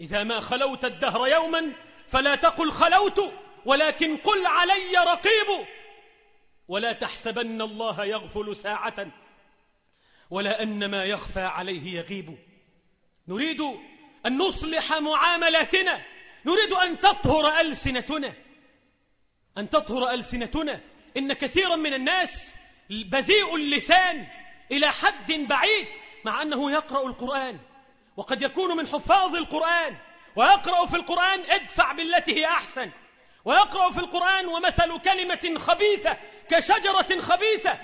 إذا ما خلوت الدهر يوما فلا تقل خلوت ولكن قل علي رقيب. ولا تحسبن الله يغفل ساعة ولا أن ما يخفى عليه يغيب. نريد أن نصلح معاملاتنا نريد أن تطهر ألسنتنا. أن تطهر ألسنتنا إن كثيرا من الناس بذيء اللسان إلى حد بعيد مع أنه يقرأ القرآن وقد يكون من حفاظ القرآن ويقرأ في القرآن ادفع بالتي هي أحسن ويقرأ في القرآن ومثل كلمة خبيثة كشجرة خبيثة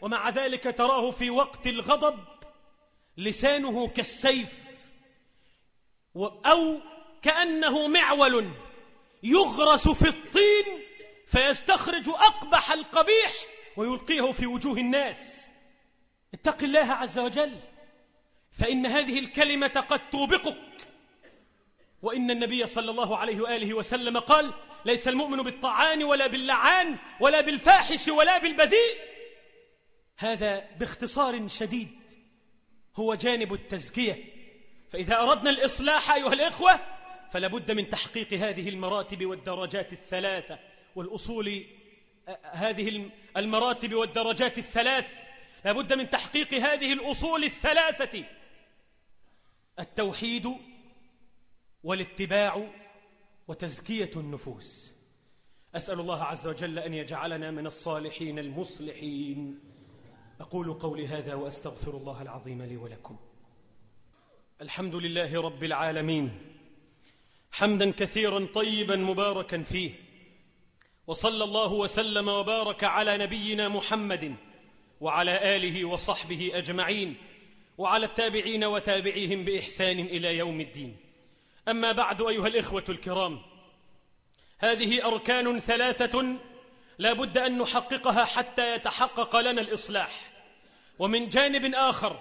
ومع ذلك تراه في وقت الغضب لسانه كالسيف أو كأنه معول يغرس في الطين فيستخرج أقبح القبيح ويلقيه في وجوه الناس. اتق الله عز وجل فإن هذه الكلمة قد توبقك. وإن النبي صلى الله عليه وآله وسلم قال ليس المؤمن بالطعان ولا باللعان ولا بالفاحش ولا بالبذيء. هذا باختصار شديد هو جانب التزكية. فإذا أردنا الإصلاح أيها الإخوة فلا بد من تحقيق هذه المراتب والدرجات الثلاثة والأصول هذه المراتب والدرجات الثلاث. لا بد من تحقيق هذه الأصول الثلاثة. التوحيد والاتباع وتزكية النفوس. أسأل الله عز وجل أن يجعلنا من الصالحين المصلحين. أقول قولي هذا وأستغفر الله العظيم لي ولكم. الحمد لله رب العالمين. حمدا كثيرا طيبا مباركا فيه. وصلى الله وسلم وبارك على نبينا محمد وعلى آله وصحبه أجمعين وعلى التابعين وتابعيهم بإحسان إلى يوم الدين. أما بعد أيها الإخوة الكرام هذه أركان ثلاثة لا بد أن نحققها حتى يتحقق لنا الإصلاح. ومن جانب آخر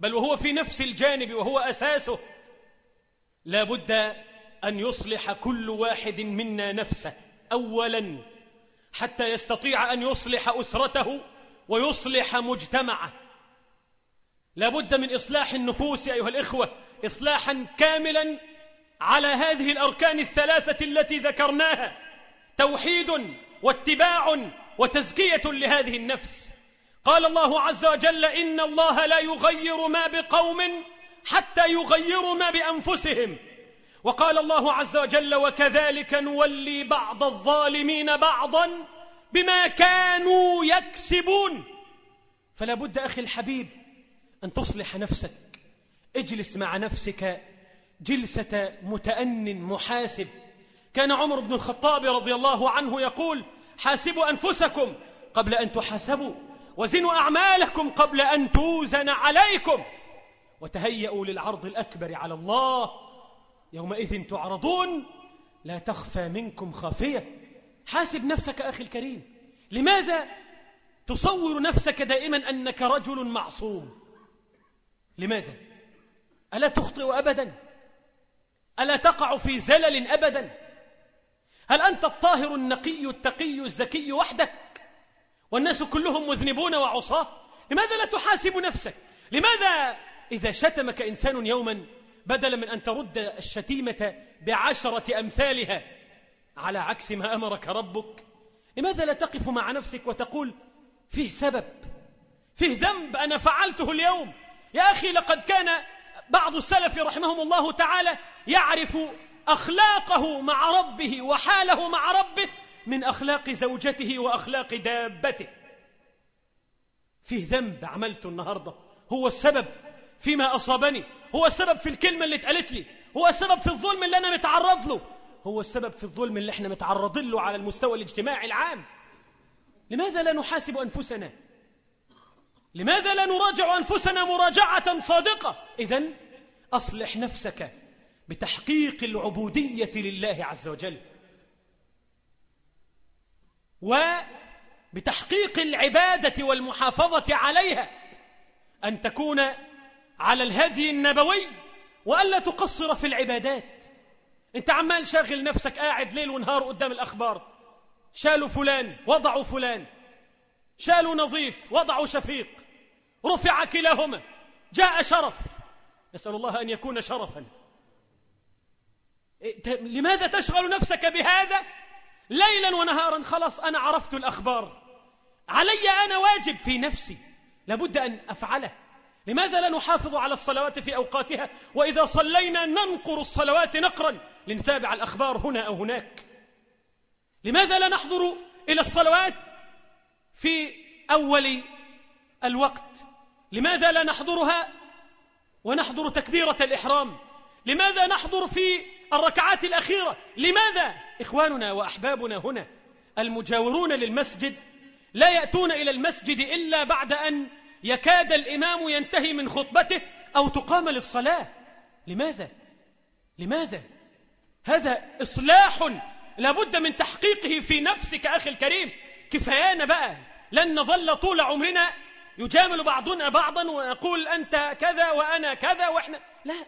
بل وهو في نفس الجانب وهو أساسه لا بد أن يصلح كل واحد منا نفسه. أولا حتى يستطيع أن يصلح أسرته ويصلح مجتمعه. لا بد من إصلاح النفوس أيها الإخوة إصلاحا كاملا على هذه الأركان الثلاثة التي ذكرناها. توحيد واتباع وتزكية لهذه النفس. قال الله عز وجل إن الله لا يغير ما بقوم حتى يغيروا ما بأنفسهم. وقال الله عز وجل وكذلك نولي بعض الظالمين بعضا بما كانوا يكسبون. فلا بد أخي الحبيب أن تصلح نفسك. اجلس مع نفسك جلسة متأن محاسب. كان عمر بن الخطاب رضي الله عنه يقول حاسبوا أنفسكم قبل أن تحاسبوا وزنوا أعمالكم قبل أن توزن عليكم وتهيئوا للعرض الأكبر على الله يومئذ تعرضون لا تخفى منكم خافية. حاسب نفسك أخي الكريم. لماذا تصور نفسك دائما أنك رجل معصوم؟ لماذا؟ ألا تخطئ أبدا؟ ألا تقع في زلل أبدا؟ هل أنت الطاهر النقي التقي الزكي وحدك؟ والناس كلهم مذنبون وعصاة. لماذا لا تحاسب نفسك؟ لماذا إذا شتمك إنسان يوما بدلا من أن ترد الشتيمة بعشرة أمثالها. على عكس ما أمرك ربك. لماذا لا تقف مع نفسك وتقول فيه سبب فيه ذنب أنا فعلته اليوم. يا أخي لقد كان بعض السلف رحمهم الله تعالى يعرف أخلاقه مع ربه وحاله مع ربه من أخلاق زوجته وأخلاق دابته. فيه ذنب عملته النهاردة. هو السبب فيما أصابني. هو السبب في الكلمة اللي اتقالت لي. هو السبب في الظلم اللي أنا متعرض له. هو السبب في الظلم اللي إحنا متعرضين له على المستوى الاجتماعي العام. لماذا لا نحاسب أنفسنا؟ لماذا لا نراجع أنفسنا مراجعة صادقة؟ إذن أصلح نفسك بتحقيق العبودية لله عز وجل. وبتحقيق العبادة والمحافظة عليها. أن تكون على الهدي النبوي وألا تقصر في العبادات. أنت عمال شاغل نفسك قاعد ليل ونهار قدام الأخبار. شالوا فلان وضعوا فلان. شالوا نظيف وضعوا شفيق. رفع كلاهما. جاء شرف. نسأل الله أن يكون شرفا. إيه، لماذا تشغل نفسك بهذا؟ ليلا ونهارا خلاص أنا عرفت الأخبار. علي أنا واجب في نفسي. لابد أن أفعله. لماذا لا نحافظ على الصلوات في أوقاتها؟ وإذا صلينا ننقر الصلوات نقرا لنتابع الأخبار هنا أو هناك. لماذا لا نحضر إلى الصلوات في أول الوقت؟ لماذا لا نحضرها ونحضر تكبيرة الإحرام؟ لماذا نحضر في الركعات الأخيرة؟ لماذا إخواننا وأحبابنا هنا المجاورون للمسجد لا يأتون إلى المسجد إلا بعد أن يكاد الإمام ينتهي من خطبته أو تقام للصلاة. لماذا؟ لماذا؟ هذا إصلاح لابد من تحقيقه في نفسك أخي الكريم. كفايانا بقى. لن نظل طول عمرنا يجامل بعضنا بعضا ويقول أنت كذا وأنا كذا وإحنا. لا.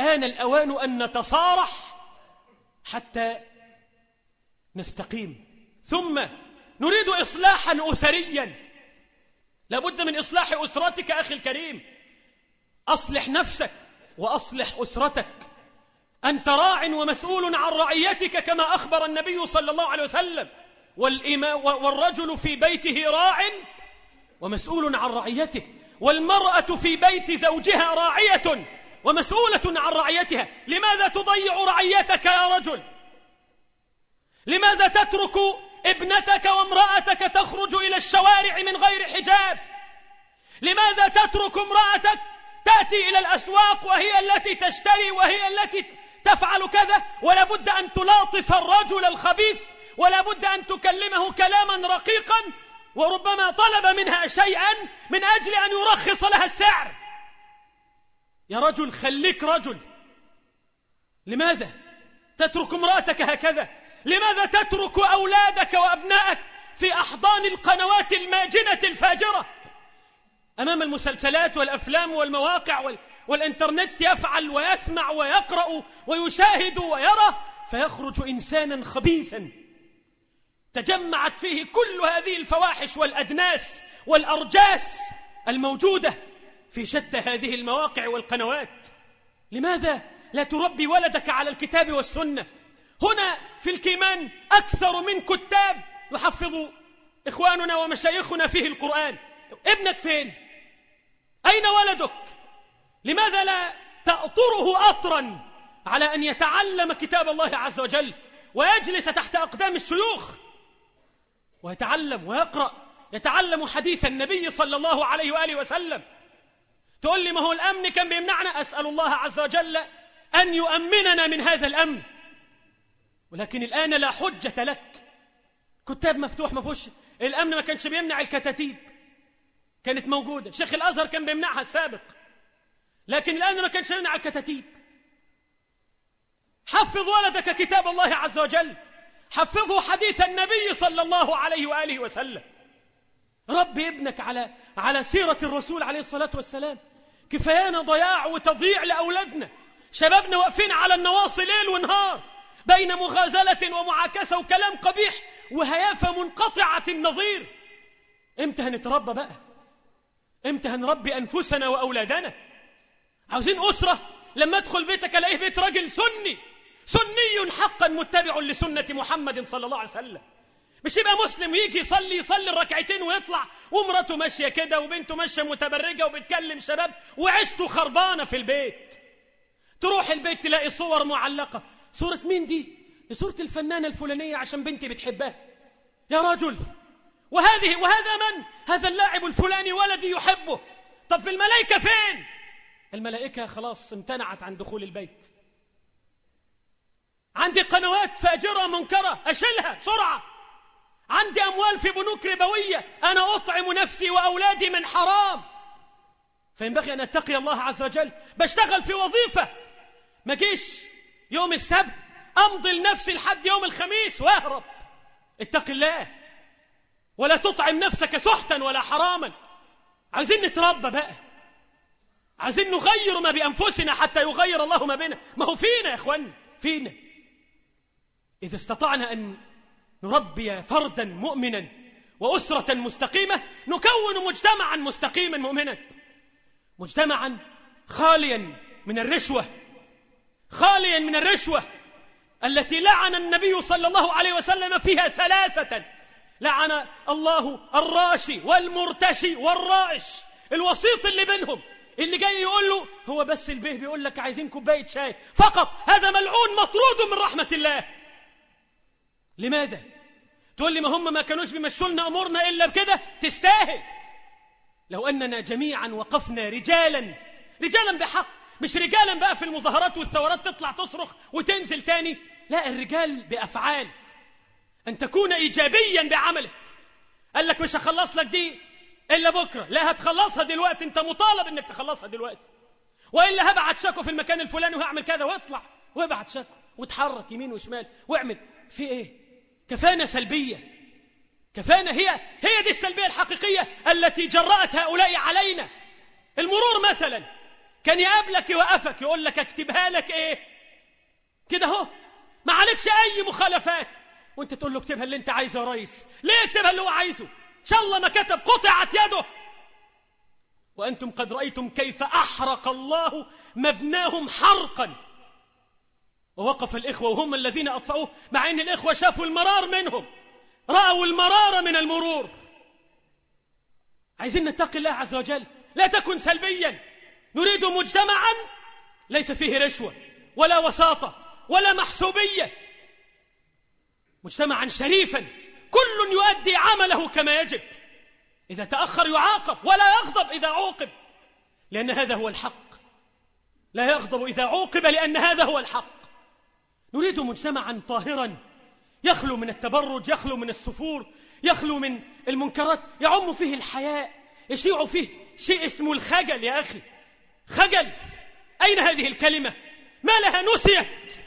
آن الأوان أن نتصارح حتى نستقيم. ثم نريد إصلاحا أسريا. لابد من إصلاح أسرتك أخي الكريم. أصلح نفسك وأصلح أسرتك. أنت راع ومسؤول عن رعيتك كما أخبر النبي صلى الله عليه وسلم. والرجل في بيته راع ومسؤول عن رعيته. والمرأة في بيت زوجها راعية ومسؤولة عن رعيتها. لماذا تضيع رعيتك يا رجل؟ لماذا تترك ابنتك وامرأتك تخرج إلى الشوارع من غير حجاب. لماذا تترك امرأتك تأتي إلى الأسواق وهي التي تشتري وهي التي تفعل كذا؟ ولا بد أن تلاطف الرجل الخبيث ولا بد أن تكلمه كلاما رقيقا وربما طلب منها شيئا من أجل أن يرخص لها السعر. يا رجل خليك رجل. لماذا تترك امرأتك هكذا؟ لماذا تترك أولادك وأبنائك في أحضان القنوات الماجنة الفاجرة؟ أمام المسلسلات والأفلام والمواقع والإنترنت يفعل ويسمع ويقرأ ويشاهد ويرى فيخرج إنسانا خبيثا. تجمعت فيه كل هذه الفواحش والأدناس والأرجاس الموجودة في شتى هذه المواقع والقنوات. لماذا لا تربي ولدك على الكتاب والسنة؟ هنا في الكيمان أكثر من كتاب يحفظ إخواننا ومشايخنا فيه القرآن. ابنك فين؟ أين ولدك؟ لماذا لا تأطره أطرا على أن يتعلم كتاب الله عز وجل ويجلس تحت أقدام الشيوخ ويتعلم ويقرأ؟ يتعلم حديث النبي صلى الله عليه وآله وسلم. تقول لي ما هو الأمن؟ كان بيمنعنا. أسأل الله عز وجل أن يؤمننا من هذا الأمن. ولكن الآن لا حجة لك. كتاب مفتوح ما فيهوش الأمن ما كانش بيمنع الكتاتيب. كانت موجودة. شيخ الأزهر كان بيمنعها السابق. لكن الآن ما كانش بيمنع الكتاتيب. حفظ ولدك كتاب الله عز وجل. حفظه حديث النبي صلى الله عليه وآله وسلم. ربي ابنك على على سيرة الرسول عليه الصلاة والسلام. كفايانا ضياع وتضييع لأولادنا. شبابنا واقفين على النواصي ليل ونهار. بين مغازلة ومعاكسة وكلام قبيح وهيافة منقطعة النظير. إمتى هنتربى بقى. إمتى هنربي أنفسنا وأولادنا. عاوزين أسرة؟ لما أدخل بيتك ألاقيه بيت راجل سني. سني حقا متبع لسنة محمد صلى الله عليه وسلم. مش يبقى مسلم يجي يصلي يصلي الركعتين ويطلع ومراته ماشية كده وبنته ماشية متبرجة وبتكلم شباب وعشته خربانة في البيت. تروح البيت تلاقي صور معلقة. صورة مين دي؟ دي صورة الفنانة الفلانية عشان بنتي بتحبها. يا رجل وهذه وهذا من؟ هذا اللاعب الفلاني ولدي يحبه. طب في الملائكة فين؟ الملائكة خلاص امتنعت عن دخول البيت. عندي قنوات فاجرة منكرة أشيلها بسرعة. عندي أموال في بنوك ربوية أنا أطعم نفسي وأولادي من حرام. فينبغي أن أتقي الله عز وجل. بشتغل في وظيفة. ما جيش يوم السبت أمضي لنفسي لحد يوم الخميس وأهرب. اتق الله. ولا تطعم نفسك سحتا ولا حراما. عايزين نتربى بقى. عايزين نغير ما بأنفسنا حتى يغير الله ما بنا ما هو فينا يا إخوان فينا. إذا استطعنا أن نربي فردا مؤمنا وأسرة مستقيمة نكون مجتمعا مستقيما مؤمنا. مجتمعا خاليا من الرشوة. خاليا من الرشوة التي لعن النبي صلى الله عليه وسلم فيها ثلاثة. لعن الله الراشي والمرتشي والرائش الوسيط اللي بينهم. اللي جاي يقول له هو بس البيه بيقول لك عايزين كوباية شاي. فقط هذا ملعون مطرود من رحمة الله. لماذا؟ تقول لي ما هم ما كانوش بيمشوا لنا أمورنا إلا بكده؟ تستاهل. لو أننا جميعا وقفنا رجالا رجالا بحق. مش رجالا بقى في المظاهرات والثورات تطلع تصرخ وتنزل تاني؟ لا الرجال بأفعال. أن تكون ايجابيا بعملك. قال لك مش هخلص لك دي إلا بكرة. لا هتخلصها دلوقتي. أنت مطالب إنك تخلصها دلوقتي. وإلا هبعت شكوى في المكان الفلاني وهعمل كذا. واطلع وابعت شكوى. وتحرك يمين وشمال واعمل. في إيه؟ كفانا سلبية. كفانا هي هي دي السلبية الحقيقية التي جرأت هؤلاء علينا. المرور مثلا. كان يقابلك يوقفك يقول لك اكتبها لك إيه؟ كده أهو. ما عليكش أي مخالفات. وأنت تقول له اكتبها اللي أنت عايزه يا ريس. ليه اكتبها اللي هو عايزه؟ إن شاء الله ما كتب قطعت يده. وأنتم قد رأيتم كيف أحرق الله مبناهم حرقا. ووقف الإخوة وهم الذين أطفأوه مع إن الإخوة شافوا المرار منهم. رأوا المرار من المرور. عايزين نتقي الله عز وجل. لا تكن سلبيا. نريد مجتمعا ليس فيه رشوة ولا وساطة ولا محسوبية. مجتمعا شريفا كل يؤدي عمله كما يجب. إذا تأخر يعاقب ولا يغضب إذا عوقب لأن هذا هو الحق. لا يغضب إذا عوقب لأن هذا هو الحق. نريد مجتمعا طاهرا يخلو من التبرج يخلو من السفور يخلو من المنكرات يعم فيه الحياء يشيع فيه شيء اسمه الخجل يا أخي. خجل! أين هذه الكلمة؟ ما لها نسيت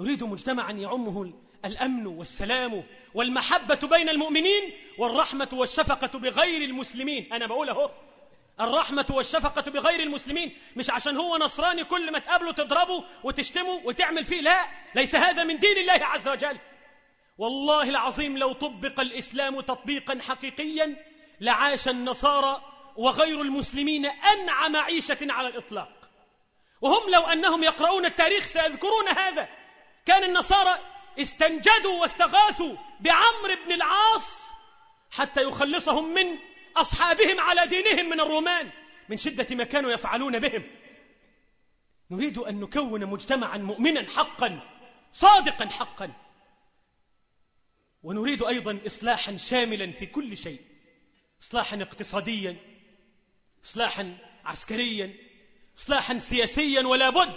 نريد مجتمعا يعمه الأمن والسلام والمحبة بين المؤمنين والرحمة والشفقة بغير المسلمين. أنا بقول أهو الرحمة والشفقة بغير المسلمين. مش عشان هو نصراني كل ما تقابله تضربه وتشتمه وتعمل فيه لا ليس هذا من دين الله عز وجل. والله العظيم لو طبق الإسلام تطبيقا حقيقيا لعاش النصارى وغير المسلمين أنعم عيشة على الإطلاق. وهم لو أنهم يقرؤون التاريخ سيذكرون هذا. كان النصارى استنجدوا واستغاثوا بعمر بن العاص حتى يخلصهم من أصحابهم على دينهم من الرومان من شدة ما كانوا يفعلون بهم. نريد أن نكون مجتمعا مؤمنا حقا صادقا حقا. ونريد أيضا إصلاحا شاملا في كل شيء إصلاحا اقتصاديا إصلاحا عسكريا إصلاحا سياسيا ولا بد.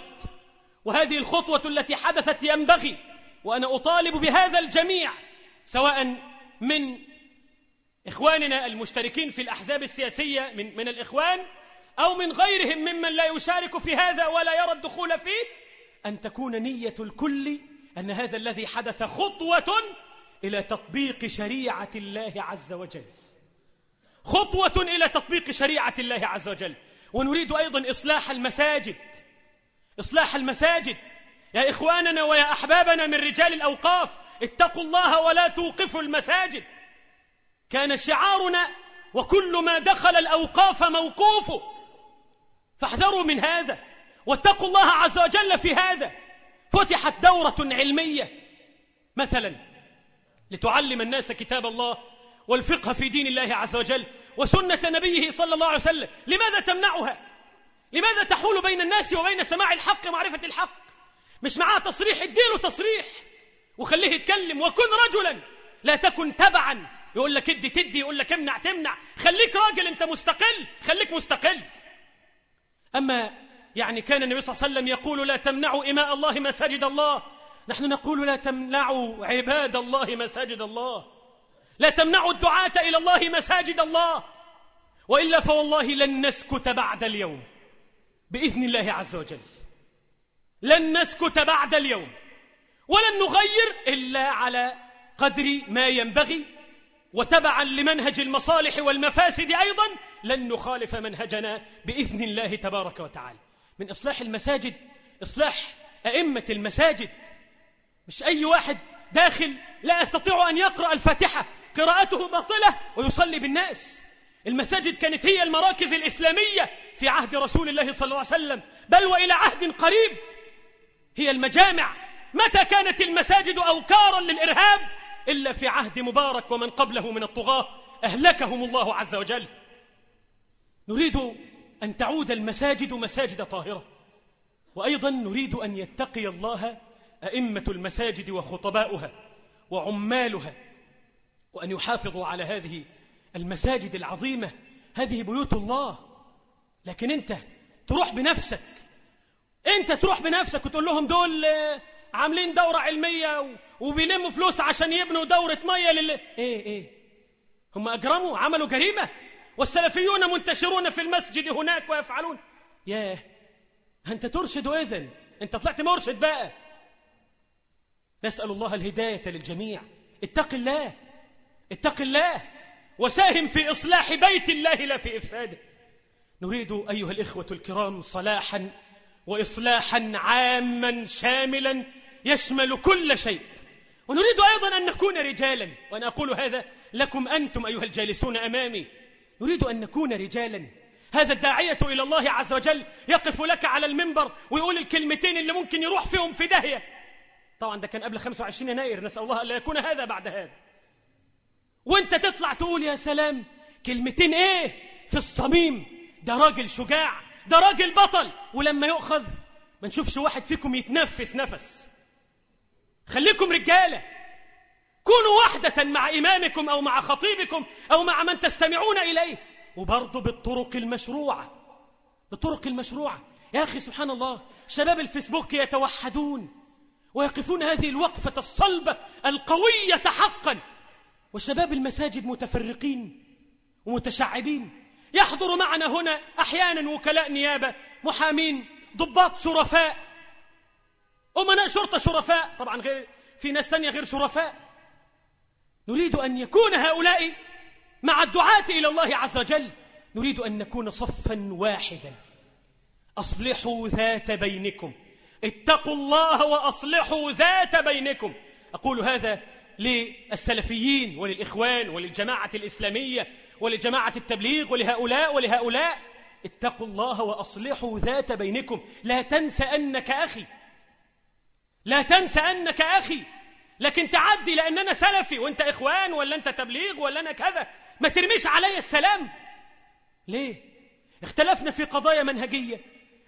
وهذه الخطوة التي حدثت ينبغي وأنا أطالب بهذا الجميع سواء من إخواننا المشتركين في الأحزاب السياسية من, من الإخوان أو من غيرهم ممن لا يشارك في هذا ولا يرى الدخول فيه. أن تكون نية الكل أن هذا الذي حدث خطوة إلى تطبيق شريعة الله عز وجل. خطوة إلى تطبيق شريعة الله عز وجل. ونريد أيضا إصلاح المساجد. إصلاح المساجد. يا إخواننا ويا أحبابنا من رجال الأوقاف اتقوا الله ولا توقفوا المساجد. كان شعارنا وكل ما دخل الأوقاف موقوف فاحذروا من هذا واتقوا الله عز وجل في هذا. فتحت دورة علمية. مثلا لتعلم الناس كتاب الله والفقه في دين الله عز وجل وسنة نبيه صلى الله عليه وسلم لماذا تمنعها؟ لماذا تحول بين الناس وبين سماع الحق معرفة الحق؟ مش معاه تصريح؟ اديله تصريح. وخليه يتكلم. وكن رجلا. لا تكن تبعا. يقول لك ادي تدي يقول لك امنع تمنع. خليك راجل انت مستقل. خليك مستقل. أما يعني كان النبي صلى الله عليه وسلم يقول لا تمنعوا إماء الله مساجد الله. نحن نقول لا تمنعوا عباد الله مساجد الله. لا تمنعوا الدعاة إلى الله مساجد الله. وإلا فوالله لن نسكت بعد اليوم. بإذن الله عز وجل. لن نسكت بعد اليوم. ولن نغير إلا على قدر ما ينبغي. وتبعا لمنهج المصالح والمفاسد أيضا. لن نخالف منهجنا بإذن الله تبارك وتعالى. من إصلاح المساجد إصلاح أئمة المساجد. مش أي واحد داخل لا يستطيع أن يقرأ الفاتحة. قراءته باطلة ويصلي بالناس. المساجد كانت هي المراكز الإسلامية في عهد رسول الله صلى الله عليه وسلم. بل وإلى عهد قريب هي المجامع. متى كانت المساجد أوكارا للإرهاب؟ إلا في عهد مبارك ومن قبله من الطغاة. أهلكهم الله عز وجل. نريد أن تعود المساجد مساجد طاهرة. وأيضا نريد أن يتقي الله أئمة المساجد وخطباؤها وعمالها. وأن يحافظوا على هذه المساجد العظيمة هذه بيوت الله. لكن أنت تروح بنفسك. أنت تروح بنفسك وتقول لهم دول عاملين دورة علمية وبيلموا فلوس عشان يبنوا دورة مية لل إيه إيه. هم أجرموا عملوا جريمة. والسلفيون منتشرون في المسجد هناك ويفعلون. ياه أنت ترشد إذن. أنت طلعت مرشد بقى. نسأل الله الهداية للجميع. اتق الله. اتق الله وساهم في إصلاح بيت الله لا في إفساده. نريد أيها الإخوة الكرام صلاحا وإصلاحا عاما شاملا يشمل كل شيء. ونريد أيضا أن نكون رجالا. وأنا أقول هذا لكم أنتم أيها الجالسون أمامي. نريد أن نكون رجالا. هذا الداعية إلى الله عز وجل يقف لك على المنبر ويقول الكلمتين اللي ممكن يروح فيهم في داهية. طبعا ده كان قبل 25 يناير. نسأل الله ألا يكون هذا بعد هذا. وانت تطلع تقول يا سلام كلمتين إيه في الصميم؟ ده راجل شجاع ده راجل بطل ولما يؤخذ ما نشوفش واحد فيكم يتنفس نفس. خليكم رجالة. كونوا وحدة مع إمامكم أو مع خطيبكم أو مع من تستمعون إليه. وبرضه بالطرق المشروعة. بالطرق المشروعة. يا أخي سبحان الله شباب الفيسبوك يتوحدون ويقفون هذه الوقفة الصلبة القوية حقا. وشباب المساجد متفرقين ومتشعبين. يحضر معنا هنا أحيانا وكلاء نيابة محامين ضباط شرفاء. أمناء شرطة شرفاء. طبعا غير في ناس تانية غير شرفاء. نريد أن يكون هؤلاء مع الدعاة إلى الله عز وجل. نريد أن نكون صفا واحدا. أصلحوا ذات بينكم. اتقوا الله وأصلحوا ذات بينكم. أقول هذا للسلفيين وللإخوان وللجماعة الإسلامية ولجماعة التبليغ ولهؤلاء ولهؤلاء. اتقوا الله وأصلحوا ذات بينكم. لا تنسى أنك أخي. لا تنسى أنك أخي. لكن تعدي لأن أنا سلفي وأنت إخوان ولا أنت تبليغ ولا أنا كذا. ما ترميش علي السلام. ليه؟ اختلفنا في قضايا منهجية.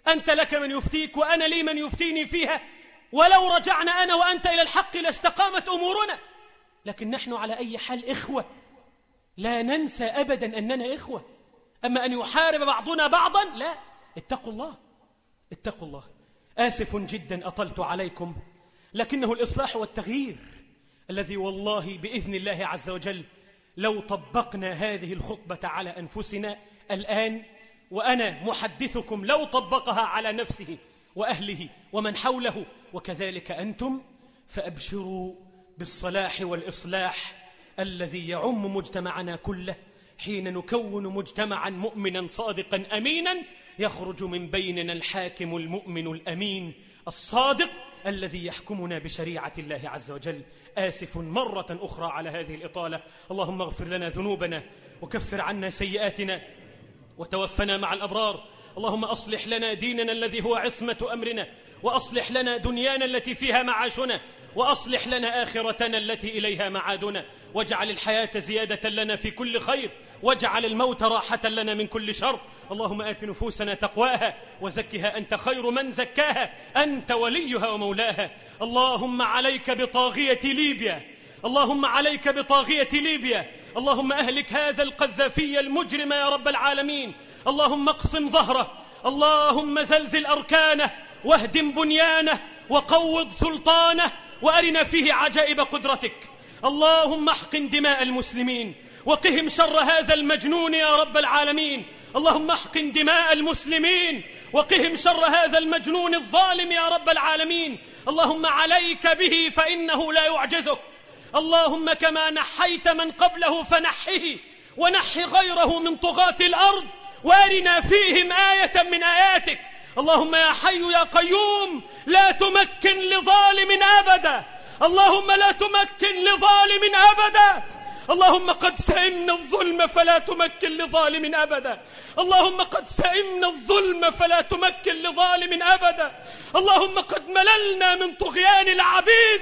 أنت لك من يفتيك وأنا لي من يفتيني فيها. ولو رجعنا أنا وأنت إلى الحق لاستقامت أمورنا. لكن نحن على أي حال إخوة؟ لا ننسى أبدا أننا إخوة. أما أن يحارب بعضنا بعضا لا. اتقوا الله. اتقوا الله. آسف جدا أطلت عليكم لكنه الإصلاح والتغيير الذي والله بإذن الله عز وجل لو طبقنا هذه الخطبة على أنفسنا الآن وأنا محدثكم لو طبقها على نفسه وأهله ومن حوله وكذلك أنتم فأبشروا بالصلاح والإصلاح الذي يعم مجتمعنا كله حين نكون مجتمعا مؤمنا صادقا أمينا يخرج من بيننا الحاكم المؤمن الأمين الصادق الذي يحكمنا بشريعة الله عز وجل. آسف مرة أخرى على هذه الإطالة. اللهم اغفر لنا ذنوبنا وكفر عنا سيئاتنا وتوفنا مع الأبرار. اللهم أصلح لنا ديننا الذي هو عصمة أمرنا. وأصلح لنا دنيانا التي فيها معاشنا وأصلح لنا آخرتنا التي إليها معادنا. واجعل الحياة زيادة لنا في كل خير واجعل الموت راحة لنا من كل شر. اللهم آت نفوسنا تقواها وزكها أنت خير من زكاها. أنت وليها ومولاها. اللهم عليك بطاغية ليبيا. اللهم عليك بطاغية ليبيا. اللهم أهلك هذا القذافي المجرم يا رب العالمين. اللهم اقسم ظهره. اللهم زلزل أركانه. واهدم بنيانه وقوض سلطانه وأرنا فيه عجائب قدرتك. اللهم احقن دماء المسلمين وقهم شر هذا المجنون يا رب العالمين. اللهم احقن دماء المسلمين وقهم شر هذا المجنون الظالم يا رب العالمين. اللهم عليك به فإنه لا يعجزك. اللهم كما نحيت من قبله فنحه ونح غيره من طغاة الأرض وأرنا فيهم آية من آياتك. اللهم يا حي يا قيوم لا تمكن لظالم أبدا. اللهم لا تمكن لظالم أبدا. اللهم قد سئمنا الظلم فلا تمكن لظالم أبدا. اللهم قد سئمنا الظلم فلا تمكن لظالم أبدا. اللهم قد مللنا من طغيان العبيد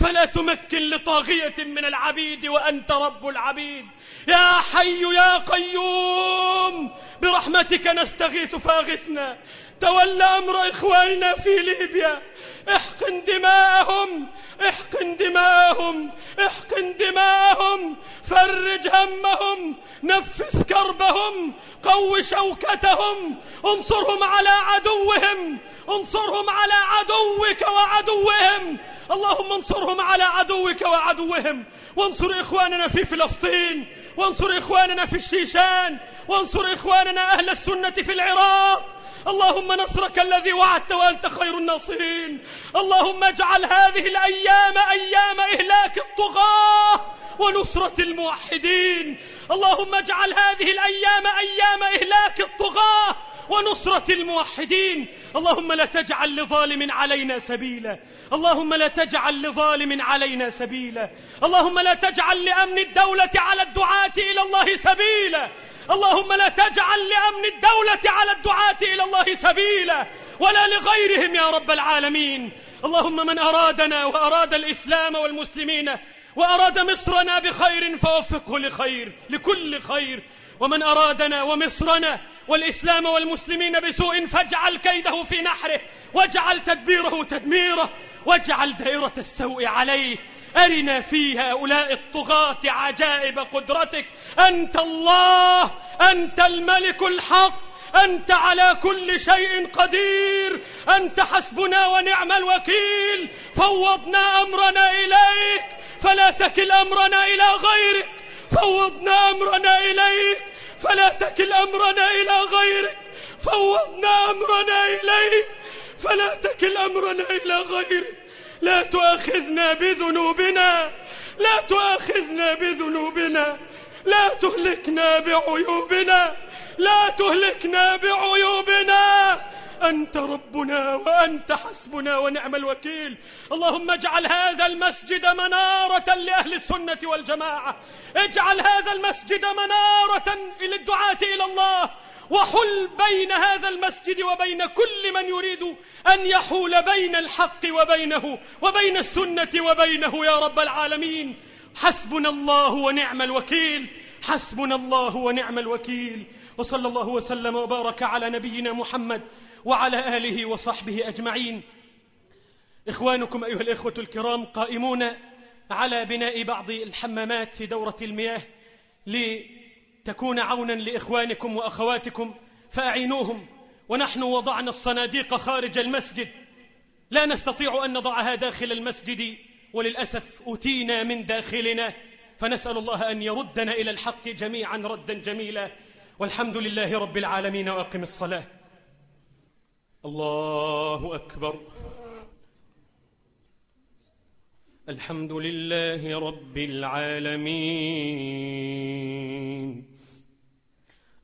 فلا تمكن لطاغية من العبيد وأنت رب العبيد. يا حي يا قيوم برحمتك نستغيث فاغثنا. تولى أمر إخواننا في ليبيا. احقن دماءهم احقن دماءهم احقن دماءهم. فرج همهم نفس كربهم قو شوكتهم. انصرهم على عدوهم انصرهم على عدوك وعدوهم. اللهم انصرهم على عدوك وعدوهم. وانصر إخواننا في فلسطين وانصر إخواننا في الشيشان وانصر إخواننا أهل السنة في العراق. اللهم نصرك الذي وعدت وأنت خير الناصرين. اللهم اجعل هذه الأيام أيام إهلاك الطغاة ونصرة الموحدين. اللهم اجعل هذه الأيام أيام إهلاك الطغاة ونصرة الموحدين. اللهم لا تجعل لظالم علينا سبيلا. اللهم لا تجعل لظالم علينا سبيلا. اللهم لا تجعل لأمن الدولة على الدعاة إلى الله سبيلا. اللهم لا تجعل لأمن الدولة على الدعاة إلى الله سبيلا ولا لغيرهم يا رب العالمين. اللهم من أرادنا وأراد الإسلام والمسلمين وأراد مصرنا بخير فوفقه لخير لكل خير. ومن أرادنا ومصرنا والإسلام والمسلمين بسوء فاجعل كيده في نحره واجعل تدبيره تدميره واجعل دائرة السوء عليه. أرنا في هؤلاء الطغاة عجائب قدرتك. أنت الله أنت الملك الحق أنت على كل شيء قدير. أنت حسبنا ونعم الوكيل. فوضنا أمرنا إليك فلا تكل أمرنا إلى غيرك. فوضنا أمرنا إليك فلا تكل أمرنا إلى غيرك. فوضنا أمرنا إليك فلا تكل أمرنا إلى غيرك. لا تؤاخذنا بذنوبنا. لا تؤاخذنا بذنوبنا. لا تهلكنا بعيوبنا. لا تهلكنا بعيوبنا. أنت ربنا وأنت حسبنا ونعم الوكيل. اللهم اجعل هذا المسجد منارة لأهل السنة والجماعة. اجعل هذا المسجد منارة للدعاة إلى الله. وحل بين هذا المسجد وبين كل من يريد أن يحول بين الحق وبينه وبين السنة وبينه يا رب العالمين. حسبنا الله ونعم الوكيل. حسبنا الله ونعم الوكيل. وصلى الله وسلم وبارك على نبينا محمد وعلى آله وصحبه أجمعين. إخوانكم أيها الإخوة الكرام قائمون على بناء بعض الحمامات في دورة المياه لتكون عونا لإخوانكم وأخواتكم فأعينوهم ونحن وضعنا الصناديق خارج المسجد. لا نستطيع أن نضعها داخل المسجد وللأسف أتينا من داخلنا. فنسأل الله أن يردنا إلى الحق جميعا ردا جميلا. والحمد لله رب العالمين وأقم الصلاة. الله أكبر. الحمد لله رب العالمين.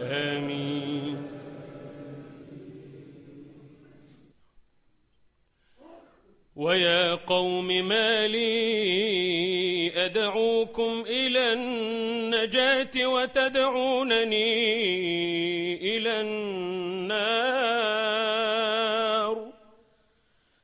آمين. ويا قوم ما لي أدعوكم إلى النجاة وتدعونني إلى النار.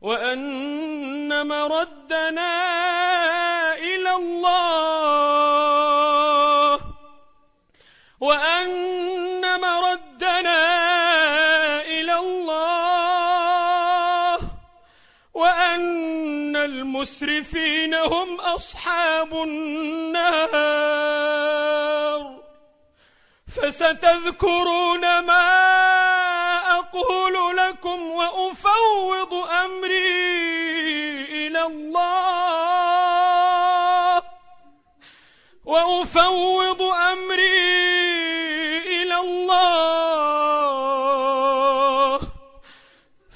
وأن مردنا إلى الله. وأن مردنا إلى الله. وأن المسرفين هم أصحاب النار. فستذكرون ما أقول لكم وأفوض أمري إلى الله. وأفوض أمري إلى الله.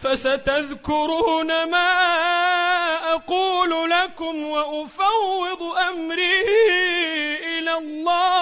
فستذكرون ما أقول لكم وأفوض أمري إلى الله.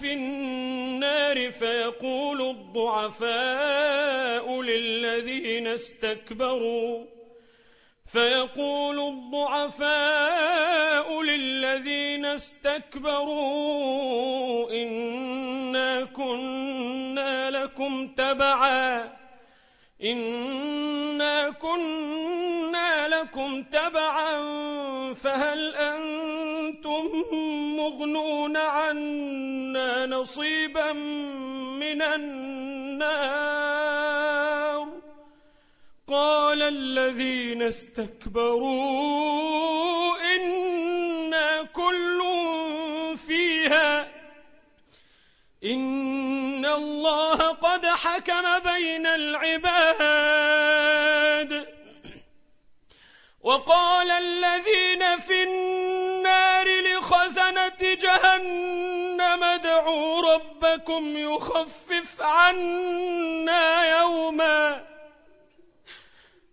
في النار فيقول الضعفاء للذين استكبروا فيقول الضعفاء للذين استكبروا إنا كنا لكم تبعا. إنا كنا لكم تبعا فهل أنتم مغنون عنا نصيبا من النار قال الذين استكبروا إنا كل فيها إن الله قد حكم بين العباد. وقال الذين في النار لخزنة جهنم ادعوا ربكم يخفف عنا يوما.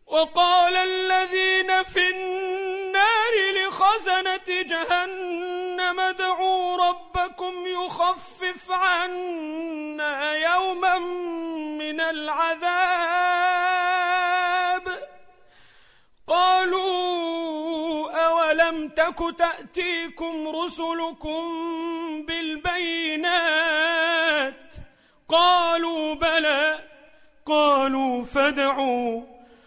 وقال الذين في النار لخزنة جهنم ادعوا ربكم يخفف عنا يوما من العذاب. قالوا أولم تك تأتيكم رسلكم بالبينات؟ قالوا بلى. قالوا فدعوا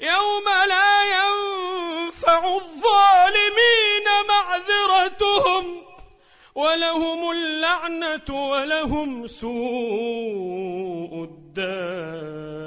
يوم لا ينفع الظالمين معذرتهم ولهم اللعنة ولهم سوء الدار.